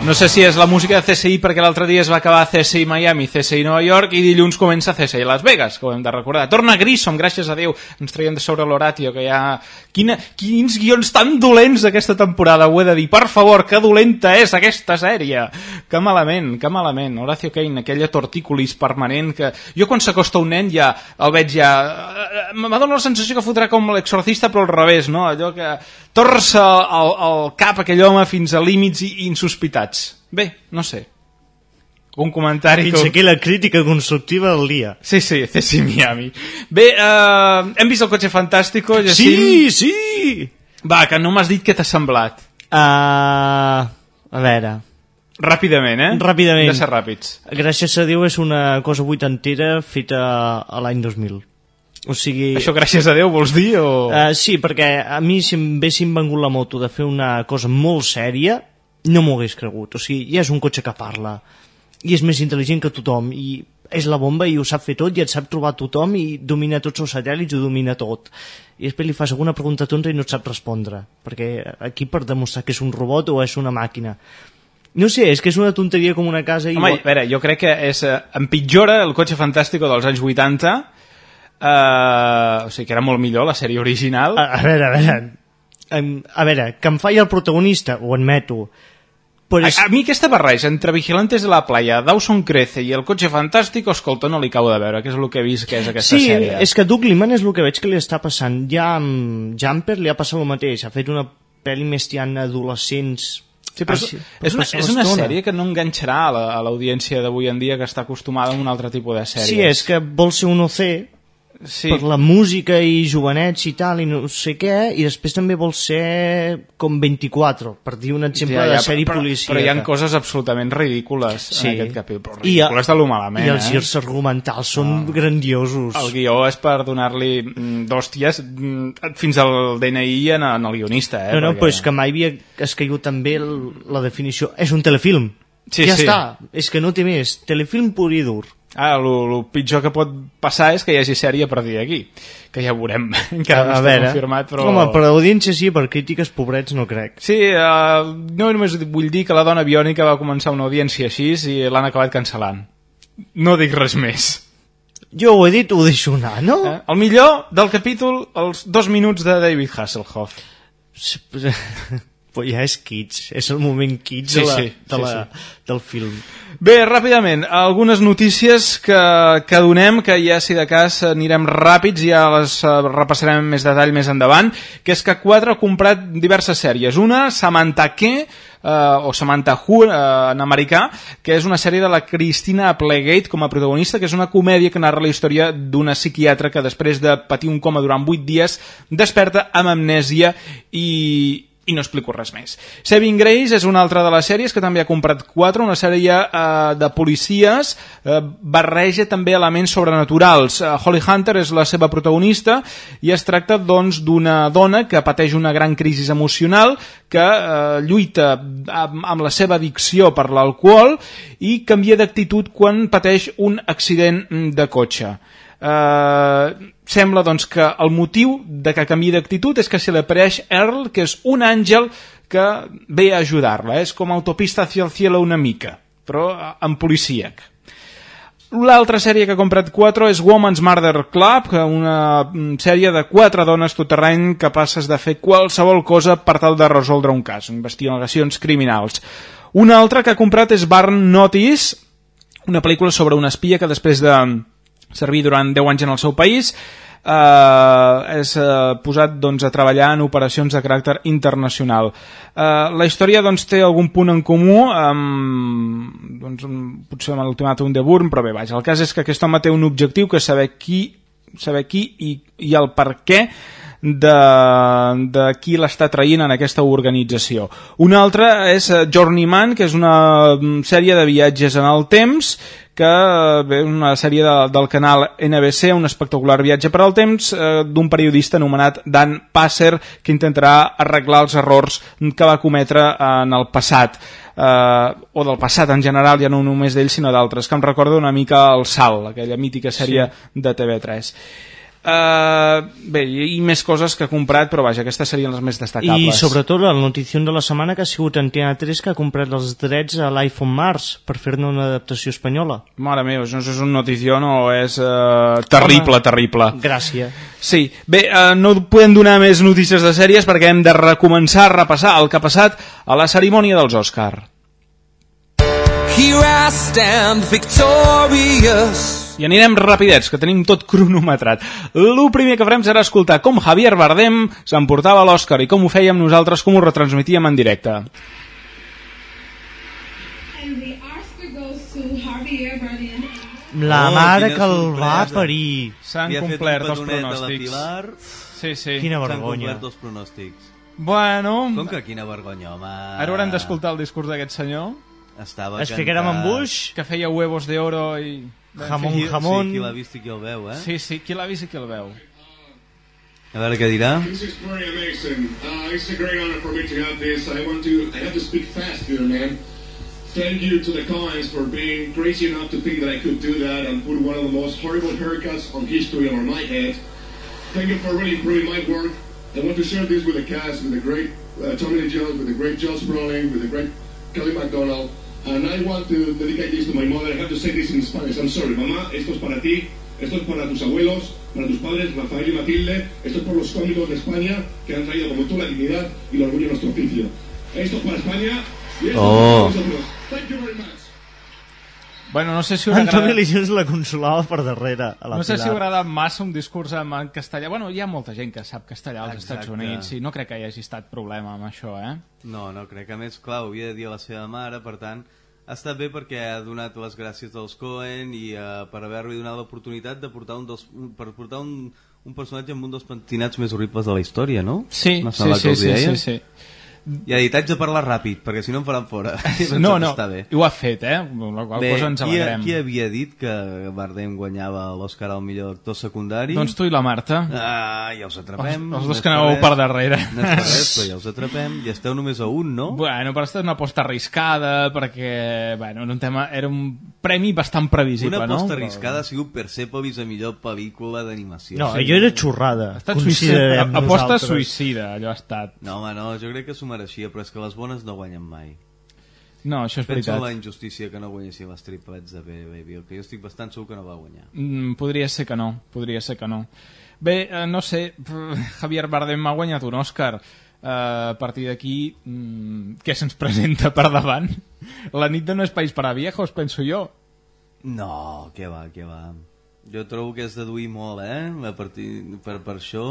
Speaker 1: No sé si és la música de CSI perquè l'altre dia es va acabar CSI Miami, CSI Nova York i dilluns comença CSI Las Vegas, que ho hem de recordar. Torna Grissom, gràcies a Déu, ens traiem de sobre l'Horatio, que ja... Quina, quins guions tan dolents aquesta temporada, ho he de dir. Per favor, que dolenta és aquesta sèrie. Que malament, que malament. Horacio Kane, aquella tortícolis permanent que... Jo quan s'acosta un nen ja el veig ja... M'ha donat la sensació que fotrà com l'exorcista però al revés, no? Allò que torça el, el cap aquell home fins a límits insospitats. Bé, no sé. Un comentari...
Speaker 3: Fins
Speaker 1: que...
Speaker 3: aquí la crítica constructiva del dia.
Speaker 1: Sí, sí, CSI Miami. Bé, eh, hem vist el cotxe fantàstico, Jacint?
Speaker 3: Sí, sí!
Speaker 1: Va, que no m'has dit què t'ha semblat.
Speaker 3: Uh, a veure,
Speaker 1: Ràpidament, eh?
Speaker 3: Ràpidament.
Speaker 1: Hem de ser ràpids.
Speaker 3: gràcies a Déu és una cosa vuitantera feta a l'any 2000. O sigui...
Speaker 1: Això gràcies a Déu vols dir o...
Speaker 3: Uh, sí, perquè a mi si em haguessin vengut la moto de fer una cosa molt sèria, no m'ho hagués cregut. O sigui, ja és un cotxe que parla, i és més intel·ligent que tothom, i és la bomba i ho sap fer tot, i et sap trobar tothom, i domina tots els satèl·lits, ho domina tot. I després li fas alguna pregunta tonta i no et sap respondre, perquè aquí per demostrar que és un robot o és una màquina. No sé, és que és una tonteria com una casa... I
Speaker 1: Home, a veure, jo crec que és, eh, empitjora el cotxe fantàstico dels anys 80, eh, o sigui que era molt millor la sèrie original.
Speaker 3: A, a veure, a veure... A veure, que em falla el protagonista, ho admeto, però és...
Speaker 1: A, a mi aquesta barreja entre Vigilantes de la Playa, Dawson Crece i el cotxe fantàstic, escolta, no li acabo de veure, que és el que he vist que és aquesta
Speaker 3: Sí,
Speaker 1: sèrie.
Speaker 3: és que Doug Liman és el que veig que li està passant. Ja amb Jumper li ha passat el mateix. Ha fet una pel·li més tirant a adolescents...
Speaker 1: Sí, però
Speaker 3: Així,
Speaker 1: és, una, és una sèrie que no enganxarà a la- l'audiència d'avui en dia que està acostumada a un altre tipus de sèries.
Speaker 3: Sí, és que vol ser un OC
Speaker 1: sí.
Speaker 3: per la música i jovenets i tal, i no sé què, i després també vol ser com 24, per dir un exemple de sèrie
Speaker 1: però,
Speaker 3: policíaca.
Speaker 1: Però hi ha coses absolutament ridícules
Speaker 3: Sí.
Speaker 1: en aquest capítol. Però
Speaker 3: I,
Speaker 1: ridícules de lo malament,
Speaker 3: I els
Speaker 1: eh?
Speaker 3: girs argumentals són grandiosos.
Speaker 1: El guió és per donar-li mm, d'hòsties mm, fins al DNI en, en el guionista, eh?
Speaker 3: No, no,
Speaker 1: perquè-
Speaker 3: però és que mai havia escaigut també el, la definició. És un telefilm.
Speaker 1: Sí,
Speaker 3: ja
Speaker 1: sí.
Speaker 3: està, és que no té més. Telefilm pur i dur.
Speaker 1: Ah, el pitjor que pot passar és que hi hagi sèrie a partir d'aquí, que ja veurem, encara no està confirmat, però...
Speaker 3: Home, per audiència sí, per crítiques, pobrets, no crec.
Speaker 1: Sí, uh, no només vull dir que la dona biònica va començar una audiència així i l'han acabat cancel·lant. No dic res més.
Speaker 3: Jo ho he dit, ho deixo anar, no?
Speaker 1: Eh? El millor del capítol, els dos minuts de David Hasselhoff.
Speaker 3: Ja és kids, és el moment kids
Speaker 1: Sí,
Speaker 3: de la,
Speaker 1: sí,
Speaker 3: de
Speaker 1: sí,
Speaker 3: la, del film.
Speaker 1: Bé, ràpidament, algunes notícies que, que donem, que ja si de cas anirem ràpids, ja les eh, repassarem més detall més endavant, que és que 4 ha comprat diverses sèries. Una, Samantha Ke, eh, o Samantha Who eh, en americà, que és una sèrie de la Cristina Applegate com a protagonista, que és una comèdia que narra la història d'una psiquiatra que després de patir un coma durant 8 dies desperta amb amnèsia i, i no explico res més. Saving Grace és una altra de les sèries que també ha comprat 4, una sèrie eh, de policies, eh, barreja també elements sobrenaturals. Eh, Holly Hunter és la seva protagonista i es tracta doncs d'una dona que pateix una gran crisi emocional, que eh, lluita amb, amb la seva addicció per l'alcohol i canvia d'actitud quan pateix un accident mm, de cotxe. Eh, sembla doncs, que el motiu de que canvi d'actitud és que se li apareix Earl, que és un àngel que ve a ajudar-la. És com autopista hacia el cielo una mica, però eh, en policíac. L'altra sèrie que ha comprat 4 és Woman's Murder Club, una mm, sèrie de quatre dones toterreny capaces de fer qualsevol cosa per tal de resoldre un cas, investigacions criminals. Una altra que ha comprat és Barn Notice, una pel·lícula sobre una espia que després de servir durant 10 anys en el seu país eh, és eh, posat doncs, a treballar en operacions de caràcter internacional. Eh, la història doncs, té algun punt en comú amb, doncs, potser amb l'ultimàtum de Burn, però bé, vaja, el cas és que aquest home té un objectiu que és saber qui, saber qui i, i el per què de, de qui l'està traient en aquesta organització. Una altra és eh, Journeyman, que és una mm, sèrie de viatges en el temps, que eh, bé, una sèrie de, del canal NBC, un espectacular viatge per al temps eh, d'un periodista anomenat Dan Passer que intentarà arreglar els errors que va cometre en el passat eh, o del passat en general, ja no només d'ell sinó d'altres, que em recorda una mica el Salt, aquella mítica sèrie sí. de TV3 Uh, bé, i, i més coses que ha comprat, però vaja, aquestes serien les més
Speaker 3: I
Speaker 1: destacables.
Speaker 3: sobretot la notícia de la setmana que ha sigut Antena 3 que ha comprat els drets a l'iPhone Mars per fer-ne una adaptació espanyola.
Speaker 1: Mare meva, això no és un notició, no, és uh, terrible,
Speaker 3: Home.
Speaker 1: terrible.
Speaker 3: Gràcies.
Speaker 1: Sí, bé, uh, no podem donar més notícies de sèries perquè hem de recomençar a repassar el que ha passat a la cerimònia dels Òscar.
Speaker 10: Here I stand victorious.
Speaker 1: I anirem rapidets, que tenim tot cronometrat. El primer que farem serà escoltar com Javier Bardem s'emportava l'Òscar i com ho fèiem nosaltres, com ho retransmitíem en directe.
Speaker 3: La
Speaker 11: Oh,
Speaker 3: mare que el va parir.
Speaker 1: S'han complert
Speaker 11: la
Speaker 1: pronòstics. Sí, sí.
Speaker 3: Quina
Speaker 11: S'han
Speaker 3: vergonya.
Speaker 11: complert dos pronòstics.
Speaker 1: Bueno,
Speaker 11: Com que quina vergonya, home.
Speaker 1: ara haurem d'escoltar el discurs d'aquest senyor,
Speaker 11: Estava
Speaker 3: Es ficarem en buix,
Speaker 1: que feia huevos de oro i...
Speaker 3: jamón,
Speaker 11: Qui-
Speaker 3: jamón...
Speaker 11: Sí, qui l'ha vist i qui el veu, eh?
Speaker 1: Sí, sí, qui l'ha vist i qui el veu.
Speaker 11: A veure què dirà.
Speaker 12: This is very amazing. Uh, it's a great honor for me to have this. I want to. I have to speak fast here, man. Thank you to the Coens for being crazy enough to think that I could do that and put one of the most horrible haircuts on history on my head. Thank you for really improving my work. I want to share this with the cast, with the great uh, Tommy Lee Jones, with the great Josh Brolin, with the great Kelly MacDonald. And I want to dedicate this to my mother. I have to say this in Spanish. I'm sorry, mamá. Esto es para ti. Esto es para tus abuelos, para tus padres, Rafael y Matilde. Esto es por los cómicos de España que han traído como tú la dignidad y el orgullo de nuestro oficio. Esto es para España y esto
Speaker 11: Oh.
Speaker 12: es para nosotros. Thank you very much.
Speaker 1: Bueno, no sé si haurà
Speaker 3: Antoni
Speaker 1: agradat...
Speaker 3: La consolava per darrere a la
Speaker 1: No sé si haurà agradat massa un discurs en castellà. Bueno, hi ha molta gent que sap castellà als
Speaker 11: Exacte.
Speaker 1: Estats Units i no crec que hi hagi estat problema amb això, eh?
Speaker 11: No, no crec. A més, clar, ho havia de dir a la seva mare, per tant, ha estat bé perquè ha donat les gràcies dels Cohen i uh, per haver-li donat l'oportunitat de portar un dels, un, per portar un, un personatge amb un dels pentinats més horribles de la història, no?
Speaker 1: Sí, sí, sí, sí,
Speaker 11: deia.
Speaker 1: sí, sí.
Speaker 11: I ha dit, haig de parlar ràpid, perquè si no em faran fora.
Speaker 1: No, no,
Speaker 11: Està bé.
Speaker 1: ho ha fet, eh? La qual
Speaker 11: Bé,
Speaker 1: cosa ens
Speaker 11: qui,
Speaker 1: alegrem.
Speaker 11: qui havia dit que Bardem guanyava l'Oscar al millor actor secundari?
Speaker 1: Doncs tu i la Marta.
Speaker 11: Ah, ja us atrapem.
Speaker 1: Els- els dos que anàveu per darrere.
Speaker 11: No és res, però ja us atrapem. I esteu només a un, no?
Speaker 1: Bueno, però aquesta és una aposta arriscada perquè, bueno, era un tema, era un premi bastant previsible,
Speaker 11: Una
Speaker 1: no?
Speaker 11: aposta arriscada ha sigut Persepolis a millor pel·lícula d'animació.
Speaker 3: No, allò era xorrada.
Speaker 1: Ha estat suïcida, aposta
Speaker 3: nosaltres.
Speaker 1: suïcida, allò ha estat.
Speaker 11: No, home, no, jo crec que s'ho mereixia, però és que les bones no guanyen mai.
Speaker 1: No, això és
Speaker 11: Penso en
Speaker 1: veritat.
Speaker 11: la injustícia que no guanyessin les triplets de B-Baby, que jo estic bastant segur que no va guanyar.
Speaker 1: Mm, podria ser que no, podria ser que no. Bé, eh, no sé, Javier Bardem m'ha guanyat un Òscar. Eh, a partir d'aquí, mm, què se'ns presenta per davant? La nit de no és país per a viejos, penso jo.
Speaker 11: No, què va, què va. Jo trobo que és deduir molt, eh? A partir, per, per això...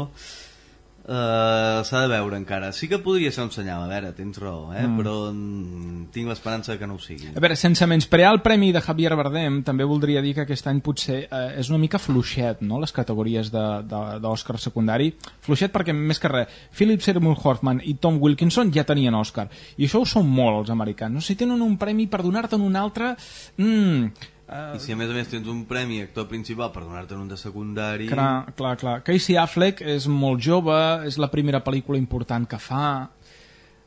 Speaker 11: Uh, S'ha de veure encara. Sí que podria ser un senyal, a veure, tens raó, eh?
Speaker 1: Mm.
Speaker 11: però mm, tinc l'esperança que no ho sigui.
Speaker 1: A veure, sense menysprear el premi de Javier Bardem, també voldria dir que aquest any potser eh, és una mica fluixet, no?, les categories de- de- d'Òscar secundari. Fluixet perquè, més que res, Philip Seymour Hoffman i Tom Wilkinson ja tenien Òscar. I això ho són molt, els americans. No? Si tenen un premi per donar-te'n un altre... Mm,
Speaker 11: I si a més a més tens un premi actor principal per donar-te'n un de secundari...
Speaker 1: Clar, clar, clar. Casey Affleck és molt jove, és la primera pel·lícula important que fa,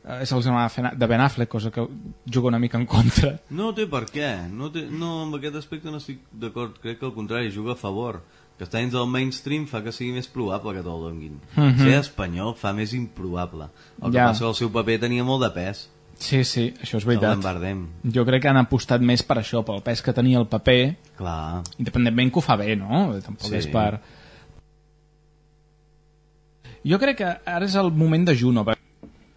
Speaker 1: eh, és el germà de Ben Affleck, cosa que juga una mica en contra.
Speaker 11: No té per què. No, té, no, amb aquest aspecte no estic d'acord. Crec que al contrari, juga a favor. Que estar dins del mainstream fa que sigui més probable que te'l donguin.
Speaker 1: Mhm.
Speaker 11: Ser espanyol fa més improbable. El que
Speaker 1: Ja.
Speaker 11: passa que el seu paper tenia molt de pes.
Speaker 1: Sí, sí, això és veritat.
Speaker 11: Bardem.
Speaker 1: Jo crec que han apostat més per això, pel pes que tenia el paper,
Speaker 11: Clar.
Speaker 1: independentment que ho fa bé, no? Tampoc
Speaker 11: Sí.
Speaker 1: és per... Jo crec que ara és el moment de Juno.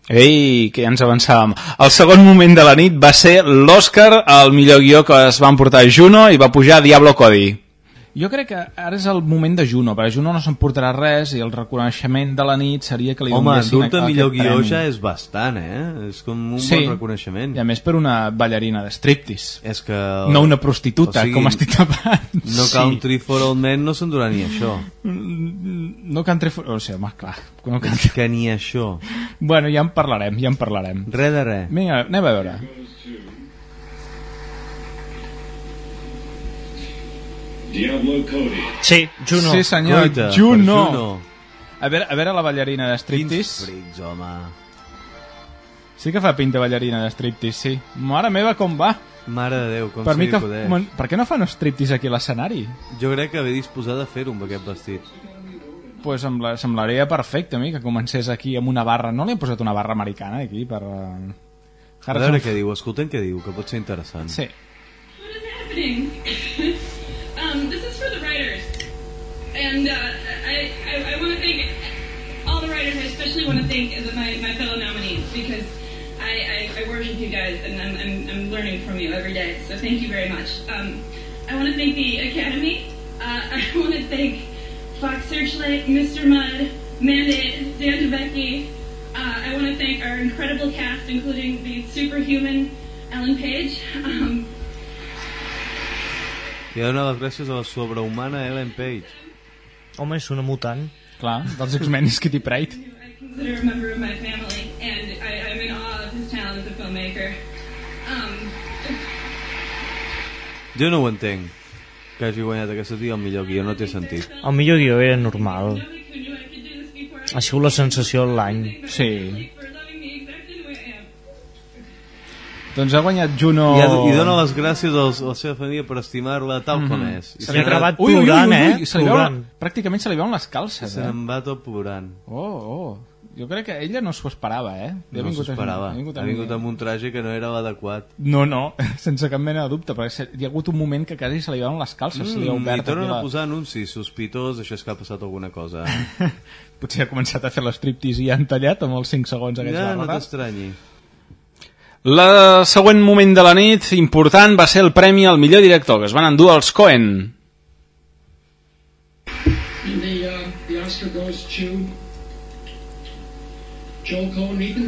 Speaker 1: Ei, que ja ens avançàvem. El segon moment de la nit va ser l'Oscar, el millor guió que es va emportar Juno i va pujar Diablo Cody. Jo crec que ara és el moment de Juno, perquè Juno no s'emportarà res i el reconeixement de la nit seria que li
Speaker 11: Home,
Speaker 1: donessin
Speaker 11: dur-te
Speaker 1: aquest
Speaker 11: millor guió
Speaker 1: premi.
Speaker 11: ja és bastant, eh? És com un
Speaker 1: Sí.
Speaker 11: bon reconeixement.
Speaker 1: I a més per una ballarina de striptease.
Speaker 11: És que...
Speaker 1: No una prostituta,
Speaker 11: o sigui,
Speaker 1: com estic tapant.
Speaker 11: No Country for Old Men no s'endurà ni això.
Speaker 1: No country for... O sigui, home, clar. No country...
Speaker 11: Que ni això.
Speaker 1: Bueno, ja en parlarem, ja en parlarem.
Speaker 11: Res de res.
Speaker 1: Vinga, anem a veure.
Speaker 12: Diablo Cody.
Speaker 3: Sí, Juno.
Speaker 1: Sí, senyor,
Speaker 11: Coita,
Speaker 1: Juno.
Speaker 11: Juno.
Speaker 1: A veure, a veure la ballarina de
Speaker 11: Quins
Speaker 1: striptease.
Speaker 11: frics, home.
Speaker 1: Sí que fa pinta ballarina de striptease, sí. Mare meva, com va?
Speaker 11: Mare de Déu, com
Speaker 1: per
Speaker 11: li
Speaker 1: que...
Speaker 11: poder.
Speaker 1: mon- Per què no fan striptease aquí a l'escenari?
Speaker 11: Jo crec que ve disposada a fer-ho amb aquest vestit.
Speaker 1: pues sembla, semblaria perfecte a mi que comencés aquí amb una barra. No li han posat una barra americana aquí per... Uh...
Speaker 11: A veure què diu, escoltem què diu, que pot ser interessant.
Speaker 1: Sí.
Speaker 13: happening. and uh, I, I, I want to thank all the writers. I especially want to thank the- my, my fellow nominees because I, I, I worship you guys and I'm, I'm, I'm learning from you every day. So thank you very much. Um, I want to thank the Academy. Uh, I want to thank Fox Searchlight, Mr. Mudd, Mandate, Dan DeBecki. Uh, I want to thank our incredible cast, including the superhuman Ellen Page. Um,
Speaker 11: ha donat les gràcies a la sobrehumana Ellen Page.
Speaker 3: Home, és una mutant.
Speaker 1: Clar, dels X-Men és Kitty Pryde.
Speaker 13: I consider a member of my family, and I, I'm in awe of his talent as a filmmaker. Um,
Speaker 11: Jo no ho entenc, que hagi guanyat aquesta tia el millor guió, no té sentit.
Speaker 3: El millor guió era normal. Ha sigut la sensació de l'any.
Speaker 1: Sí. Doncs ha guanyat Juno...
Speaker 11: I, ha, I dona les gràcies als, a la seva família per estimar-la tal com
Speaker 1: Mhm.
Speaker 11: és. I
Speaker 1: Se li ha
Speaker 11: n'ha-
Speaker 1: gravat Ui, ui, ui, plorant, ui, eh? se li veuen- pràcticament se li veuen les calces,
Speaker 11: Se
Speaker 1: eh?
Speaker 11: n'en va tot plorant.
Speaker 1: Oh, oh. Jo crec que ella no s'ho esperava, eh?
Speaker 11: No
Speaker 1: vingut
Speaker 11: s'ho esperava.
Speaker 1: ha vingut
Speaker 11: Ha vingut amb un traje que no era l'adequat.
Speaker 1: No, no, sense cap mena de dubte, perquè hi ha hagut un moment que quasi se li veuen les calces, se li ha
Speaker 11: Mm,
Speaker 1: obert
Speaker 11: I tornen
Speaker 1: la...
Speaker 11: a posar anuncis sospitós, això és que ha passat alguna cosa.
Speaker 1: Potser ha començat a fer l'estriptease i han tallat amb els 5 segons aquests
Speaker 11: ja, no
Speaker 1: barrats.
Speaker 11: t'estranyi.
Speaker 1: La següent moment de la nit important va ser el premi al millor director, que es van endur els Coen.
Speaker 12: And the, uh, the Oscar goes to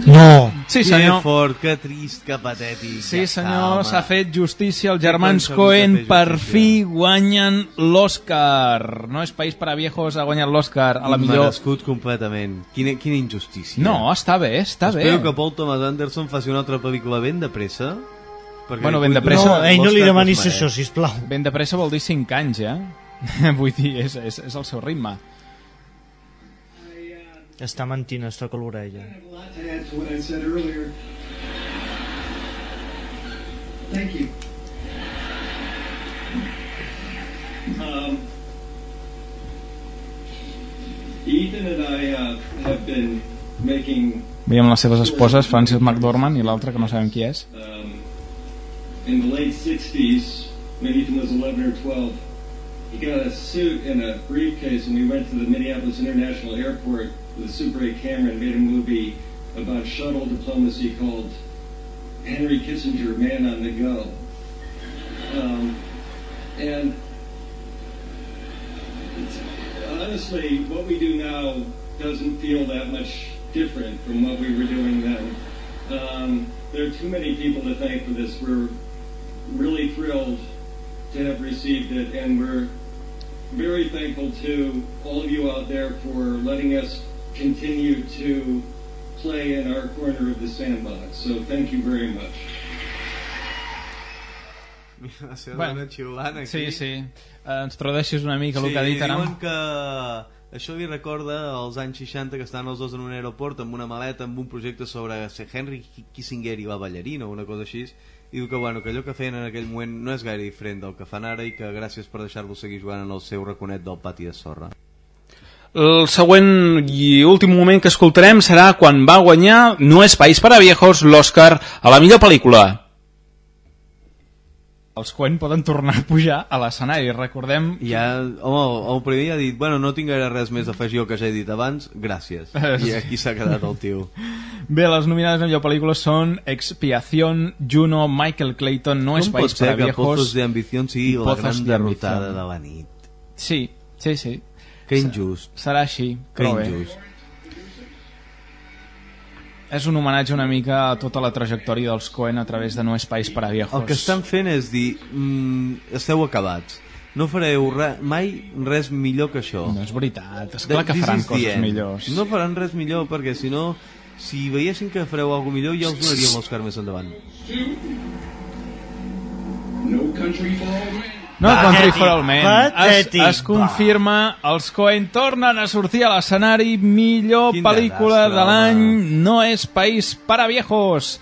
Speaker 3: No!
Speaker 1: Sí,
Speaker 11: Que
Speaker 1: senyor.
Speaker 11: fort, que trist, que patètic.
Speaker 1: Sí, senyor, s'ha fet justícia. Els germans
Speaker 11: fer
Speaker 1: per fi guanyen l'Oscar. No és País per a Viejos, ha guanyat l'Oscar a la millor...
Speaker 11: Immerescut completament. Quina, quina injustícia.
Speaker 1: No, està bé, està bé.
Speaker 11: Espero que Paul Thomas Anderson faci una altra pel·lícula ben de pressa. perquè
Speaker 1: Bueno, ben de pressa...
Speaker 3: No, ell no li
Speaker 11: que
Speaker 3: demanis això, sisplau.
Speaker 1: Ben de pressa vol dir 5 anys, eh? Vull dir, és, és, és el seu ritme.
Speaker 3: Està mentint, es toca l'orella.
Speaker 12: Thank you. Um, Ethan and I uh, have been making
Speaker 1: Veiem les seves esposes, Frances McDormand i l'altre que no sabem qui és.
Speaker 12: um, in the late 60s, when Ethan was 11 or 12, he got a suit and a briefcase, and we went to the Minneapolis International Airport with Super 8 camera and made a movie about shuttle diplomacy called Henry Kissinger, Man on the Go. Um, and honestly, what we do now
Speaker 14: doesn't feel that much different from what we were doing then. Um, there are too many people to thank for this. We're really thrilled to have received it, and we're very thankful to all of you out there for letting us continue to play in our corner of the sandbox. So thank you very much.
Speaker 11: Mira la seva
Speaker 1: Bueno,
Speaker 11: dona xiulant aquí.
Speaker 1: Sí, sí. Eh, ens tradueixis una mica el que ha dit ara.
Speaker 11: diuen que això li recorda als anys 60 que estan els dos en un aeroport amb una maleta amb un projecte sobre ser Henry Kissinger i la ballarina o una cosa així i diu que, bueno, que allò que feien en aquell moment no és gaire diferent del que fan ara i que gràcies per deixar-lo seguir jugant en el seu raconet del pati de sorra.
Speaker 1: El següent i últim moment que escoltarem serà quan va guanyar No és país per a viejos l'Oscar a la millor pel·lícula. Els Coen poden tornar a pujar a l'escenari, recordem...
Speaker 11: Ja, home, el primer ha dit, bueno, no tinc gaire res més a afegir al que ja he dit abans, gràcies. I aquí s'ha quedat el tio.
Speaker 1: Bé, les nominades a millor pel·lícula són Expiación, Juno, Michael Clayton, No és
Speaker 11: Com
Speaker 1: país
Speaker 11: pot
Speaker 1: per
Speaker 11: ser
Speaker 1: a
Speaker 11: que
Speaker 1: viejos...
Speaker 11: Pozos de Ambición sigui la gran
Speaker 1: de
Speaker 11: derrotada
Speaker 1: Ambición.
Speaker 11: de la nit?
Speaker 1: Sí, sí, sí.
Speaker 11: Que injust.
Speaker 1: Serà així,
Speaker 11: Que
Speaker 1: però bé.
Speaker 11: injust.
Speaker 1: És un homenatge una mica a tota la trajectòria dels Coen a través de No és país per a viejos.
Speaker 11: El que estan fent és dir, mm, esteu acabats. No fareu re, mai res millor que això.
Speaker 1: No és veritat, és clar que faran coses
Speaker 11: end.
Speaker 1: millors.
Speaker 11: No faran res millor perquè si no, si veiessin que fareu alguna millor ja us donaríem els carmes endavant.
Speaker 12: No country for old men.
Speaker 1: No Country for All Men. Es, es confirma, els Coen tornen a sortir a l'escenari, millor
Speaker 11: Quin
Speaker 1: pel·lícula
Speaker 11: desastre,
Speaker 1: de l'any, no és país para viejos.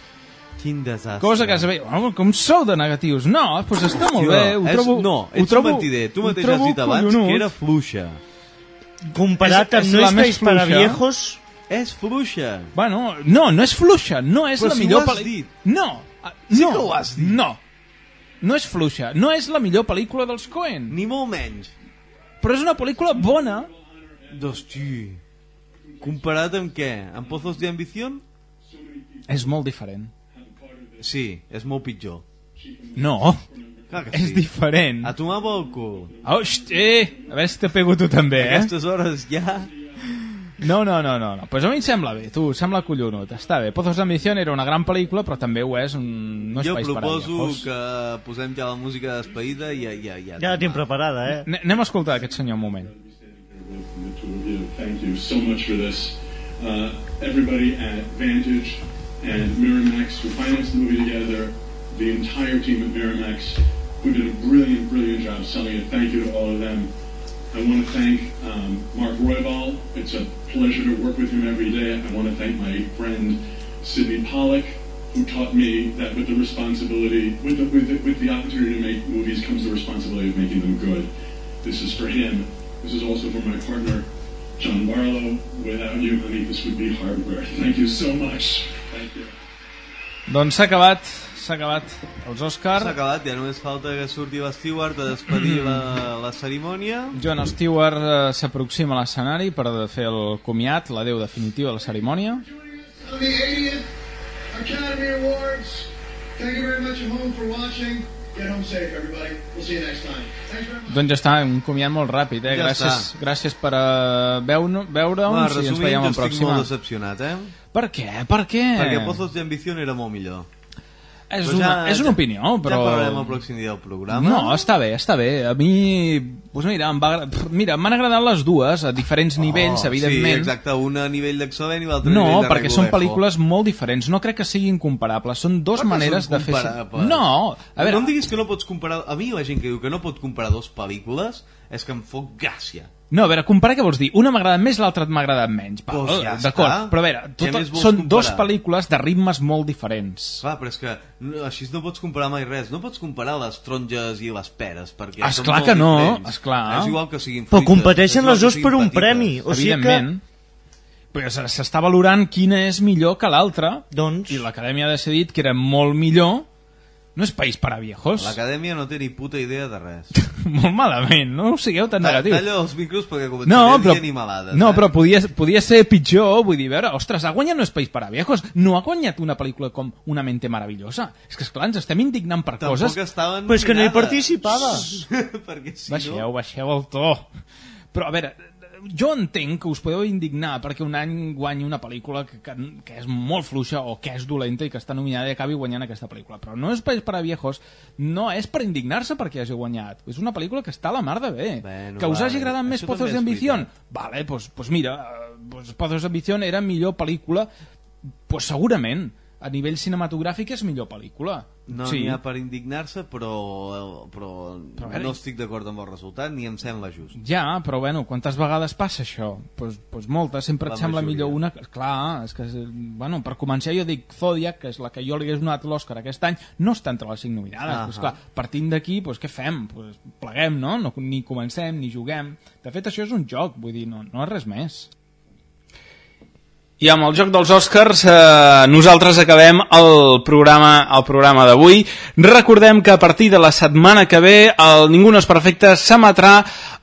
Speaker 11: Quin desastre.
Speaker 1: Cosa que es ve... Home, com sou de negatius? No, doncs està molt bé, ho
Speaker 11: és,
Speaker 1: trobo...
Speaker 11: no,
Speaker 1: ho
Speaker 11: ets
Speaker 1: trobo,
Speaker 11: un mentider. Tu
Speaker 1: ho
Speaker 11: mateix
Speaker 1: trobo
Speaker 11: has dit abans
Speaker 1: collonut.
Speaker 11: que era fluixa.
Speaker 3: Comparat
Speaker 1: És-
Speaker 3: amb
Speaker 1: és
Speaker 3: No és país per a
Speaker 1: fluixa.
Speaker 3: viejos...
Speaker 11: És fluixa.
Speaker 1: Bueno, no, no és fluixa, no és
Speaker 11: Però
Speaker 1: la
Speaker 11: si
Speaker 1: millor
Speaker 11: ho has
Speaker 1: pel·lícula...
Speaker 11: dit.
Speaker 1: No, ah,
Speaker 11: Sí
Speaker 1: no,
Speaker 11: que ho has dit.
Speaker 1: no. No és fluixa, no és la millor pel·lícula dels Coen.
Speaker 11: Ni molt menys.
Speaker 1: Però és una pel·lícula bona.
Speaker 11: Hosti. Comparat amb què? Amb Pozos de Ambición?
Speaker 1: És molt diferent.
Speaker 11: Sí, és molt pitjor.
Speaker 1: No,
Speaker 11: Clar que
Speaker 1: és
Speaker 11: sí.
Speaker 1: diferent.
Speaker 11: A tomar pel cul.
Speaker 1: Hosti, a veure si te pego tu també,
Speaker 11: A
Speaker 1: eh?
Speaker 11: aquestes hores ja...
Speaker 1: No, no, no, no, no. Pues a mi em sembla bé, tu, em sembla collonut. Està bé. Pozos d'Ambición era una gran pel·lícula, però també ho és un... No és
Speaker 11: jo
Speaker 1: país per a
Speaker 11: proposo que posem ja la música despedida i ja... Ja, ja,
Speaker 3: Ja la tinc preparada, eh?
Speaker 1: N- Anem a escoltar aquest senyor un moment.
Speaker 12: Thank you so much for this. Uh, everybody at Vantage and Miramax who financed the movie together, the entire team at Miramax who did a brilliant, brilliant job selling it. Thank you to all of them. I want to thank um, Mark Roybal. It's a pleasure to work with him every day. I want to thank my friend Sidney Pollock, who taught me that with the responsibility, with the, with the, with the opportunity to make movies comes the responsibility of making them good. This is for him. This is also for my partner, John Barlow. Without you, honey, this would be hardware. Thank you so much. Thank you.
Speaker 1: Doncs s'ha acabat, s'ha acabat els Òscar.
Speaker 11: S'ha acabat, ja només falta que surti l'Stewart a despedir la, la cerimònia.
Speaker 1: Joan Stewart eh, s'aproxima a l'escenari per fer el comiat, l'adeu definitiu de la cerimònia.
Speaker 15: On the 80th Academy Awards. Thank you very much at home for watching. Get home safe, everybody. We'll see you next time. Thanks very much.
Speaker 1: Doncs ja està, un comiat molt ràpid, eh?
Speaker 11: Ja
Speaker 1: gràcies,
Speaker 11: està.
Speaker 1: gràcies per uh, veure'ns
Speaker 11: Va,
Speaker 1: i ens veiem en
Speaker 11: estic
Speaker 1: pròxima.
Speaker 11: molt decepcionat, eh?
Speaker 1: Per què? Per què?
Speaker 11: Perquè Pozos de Ambición era molt millor.
Speaker 1: És
Speaker 11: Però
Speaker 1: una- és una opinió, però-
Speaker 11: Ja parlarem el pròxim dia del programa.
Speaker 1: No, està bé, està bé. A mi, doncs mira, em va, agra- mira, m'han agradat les dues a diferents nivells,
Speaker 11: Oh,
Speaker 1: evidentment.
Speaker 11: Sí, exacte, un a nivell d'excel·lent i l'altre a
Speaker 1: No,
Speaker 11: nivell de
Speaker 1: perquè són pel·lícules molt diferents. No crec que siguin comparables. Són
Speaker 11: Clar que
Speaker 1: maneres de fer... No, a veure...
Speaker 11: No em diguis que no pots comparar... A mi la gent que diu que no pot comparar dos pel·lícules és que em fot gràcia.
Speaker 1: No, a veure, comparar què vols dir? Una m'ha agradat més, l'altra m'ha agradat menys. Va,
Speaker 11: Pues ja
Speaker 1: D'acord,
Speaker 11: està.
Speaker 1: però a veure, tot, són
Speaker 11: comparar?
Speaker 1: dos pel·lícules de ritmes molt diferents.
Speaker 11: Clar, però és que no, així no pots comparar mai res. No pots comparar les taronges i les peres, perquè
Speaker 1: És
Speaker 11: són
Speaker 1: clar
Speaker 11: molt
Speaker 1: que no,
Speaker 11: diferents.
Speaker 1: és clar.
Speaker 11: És igual que siguin
Speaker 3: Però
Speaker 11: fruites,
Speaker 3: competeixen
Speaker 11: és igual
Speaker 3: les
Speaker 11: que
Speaker 3: dues per un
Speaker 11: petites.
Speaker 3: premi. O sigui
Speaker 1: Evidentment. Però s- s'està valorant quina és millor que l'altra
Speaker 3: doncs...
Speaker 1: i l'Acadèmia ha decidit que era molt millor no és país para viejos
Speaker 11: L'acadèmia no té ni puta idea de res.
Speaker 1: molt malament, no ho sigueu tan
Speaker 11: Ta-
Speaker 1: negatius
Speaker 11: Talla els micros perquè
Speaker 1: no,
Speaker 11: començaré
Speaker 1: però,
Speaker 11: a dir animalades.
Speaker 1: no,
Speaker 11: eh?
Speaker 1: però podia, podia ser pitjor vull dir, a veure, ostres, ha guanyat no és país para viejos no ha guanyat una pel·lícula com Una mente maravillosa és que esclar, ens estem indignant per
Speaker 11: Tampoc
Speaker 1: coses
Speaker 11: estaven
Speaker 3: Però és que no hi participava.
Speaker 11: perquè si
Speaker 1: baixeu,
Speaker 11: no...
Speaker 1: baixeu el to però a veure, jo entenc que us podeu indignar perquè un any guanyi una pel·lícula que, que, que és molt fluixa o que és dolenta i que està nominada i acabi guanyant aquesta pel·lícula. Però no és per, per a viejos, no és per indignar-se perquè hagi guanyat. És una pel·lícula que està a la mar de bé.
Speaker 11: Bueno,
Speaker 1: que us
Speaker 11: vale.
Speaker 1: hagi agradat més Pozos
Speaker 11: també
Speaker 1: de
Speaker 11: és
Speaker 1: Ambición? Vale, pues, pues mira, eh, pues Pozos de Ambición era millor pel·lícula, pues segurament. A nivell cinematogràfic és millor pel·lícula.
Speaker 11: No
Speaker 1: sí.
Speaker 11: n'hi ha per indignar-se, però, però,
Speaker 1: Però veure,
Speaker 11: no estic d'acord amb el resultat ni em sembla just.
Speaker 1: Ja, però bueno, quantes vegades passa això? Pues, pues moltes, sempre
Speaker 11: La
Speaker 1: et sembla
Speaker 11: majoria.
Speaker 1: millor una... Clar, és que, bueno, per començar jo dic Zodiac, que és la que jo li hagués donat l'Oscar aquest any, no està entre les cinc nominades.
Speaker 11: Ahà.
Speaker 1: Pues, clar, partint d'aquí, pues, què fem? Pues, pleguem, no? no? Ni comencem, ni juguem. De fet, això és un joc, vull dir, no, no és res més. I amb el joc dels Oscars eh, nosaltres acabem el programa el programa d'avui. Recordem que a partir de la setmana que ve el Ningú no és perfecte s'emetrà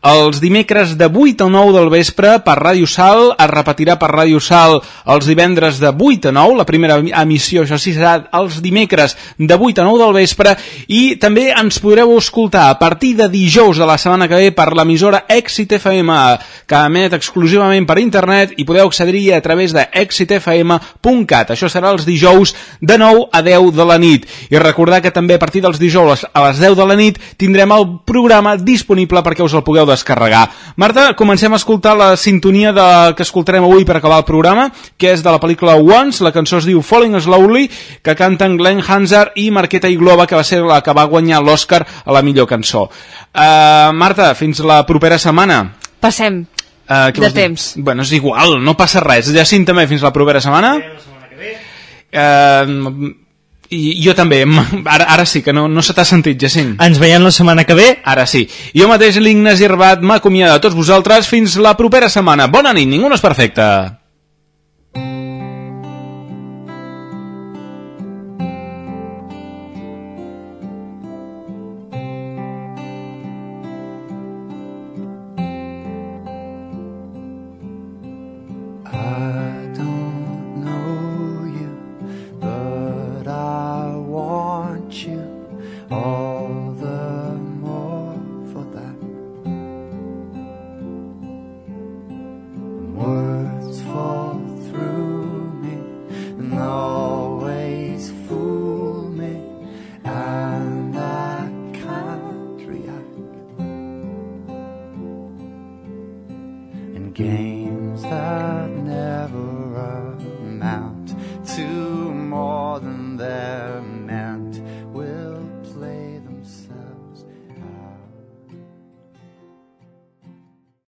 Speaker 1: els dimecres de 8 a 9 del vespre per Ràdio Sal, es repetirà per Ràdio Sal els divendres de 8 a 9, la primera emissió això sí serà els dimecres de 8 a 9 del vespre i també ens podreu escoltar a partir de dijous de la setmana que ve per l'emissora Èxit FM que emet exclusivament per internet i podeu accedir a través de exitfm.cat això serà els dijous de 9 a 10 de la nit i recordar que també a partir dels dijous a les 10 de la nit tindrem el programa disponible perquè us el pugueu descarregar. Marta, comencem a escoltar la sintonia de, que escoltarem avui per acabar el programa, que és de la pel·lícula Once, la cançó es diu Falling Slowly, que canten Glenn Hansard i Marqueta Iglova, que va ser la que va guanyar l'Oscar a la millor cançó. Uh, Marta, fins la propera setmana.
Speaker 2: Passem
Speaker 1: Uh, què
Speaker 2: de
Speaker 1: vols dir?
Speaker 2: temps.
Speaker 1: Bueno, és igual, no passa res. Jacint també fins la propera setmana. Uh, i jo també, ara, ara sí que no, no se t'ha sentit, Jacint.
Speaker 3: Ens veiem la setmana que ve.
Speaker 1: Ara sí. Jo mateix, l'Ignasi Herbat, m'acomiada de tots vosaltres fins la propera setmana. Bona nit, ningú no és perfecte.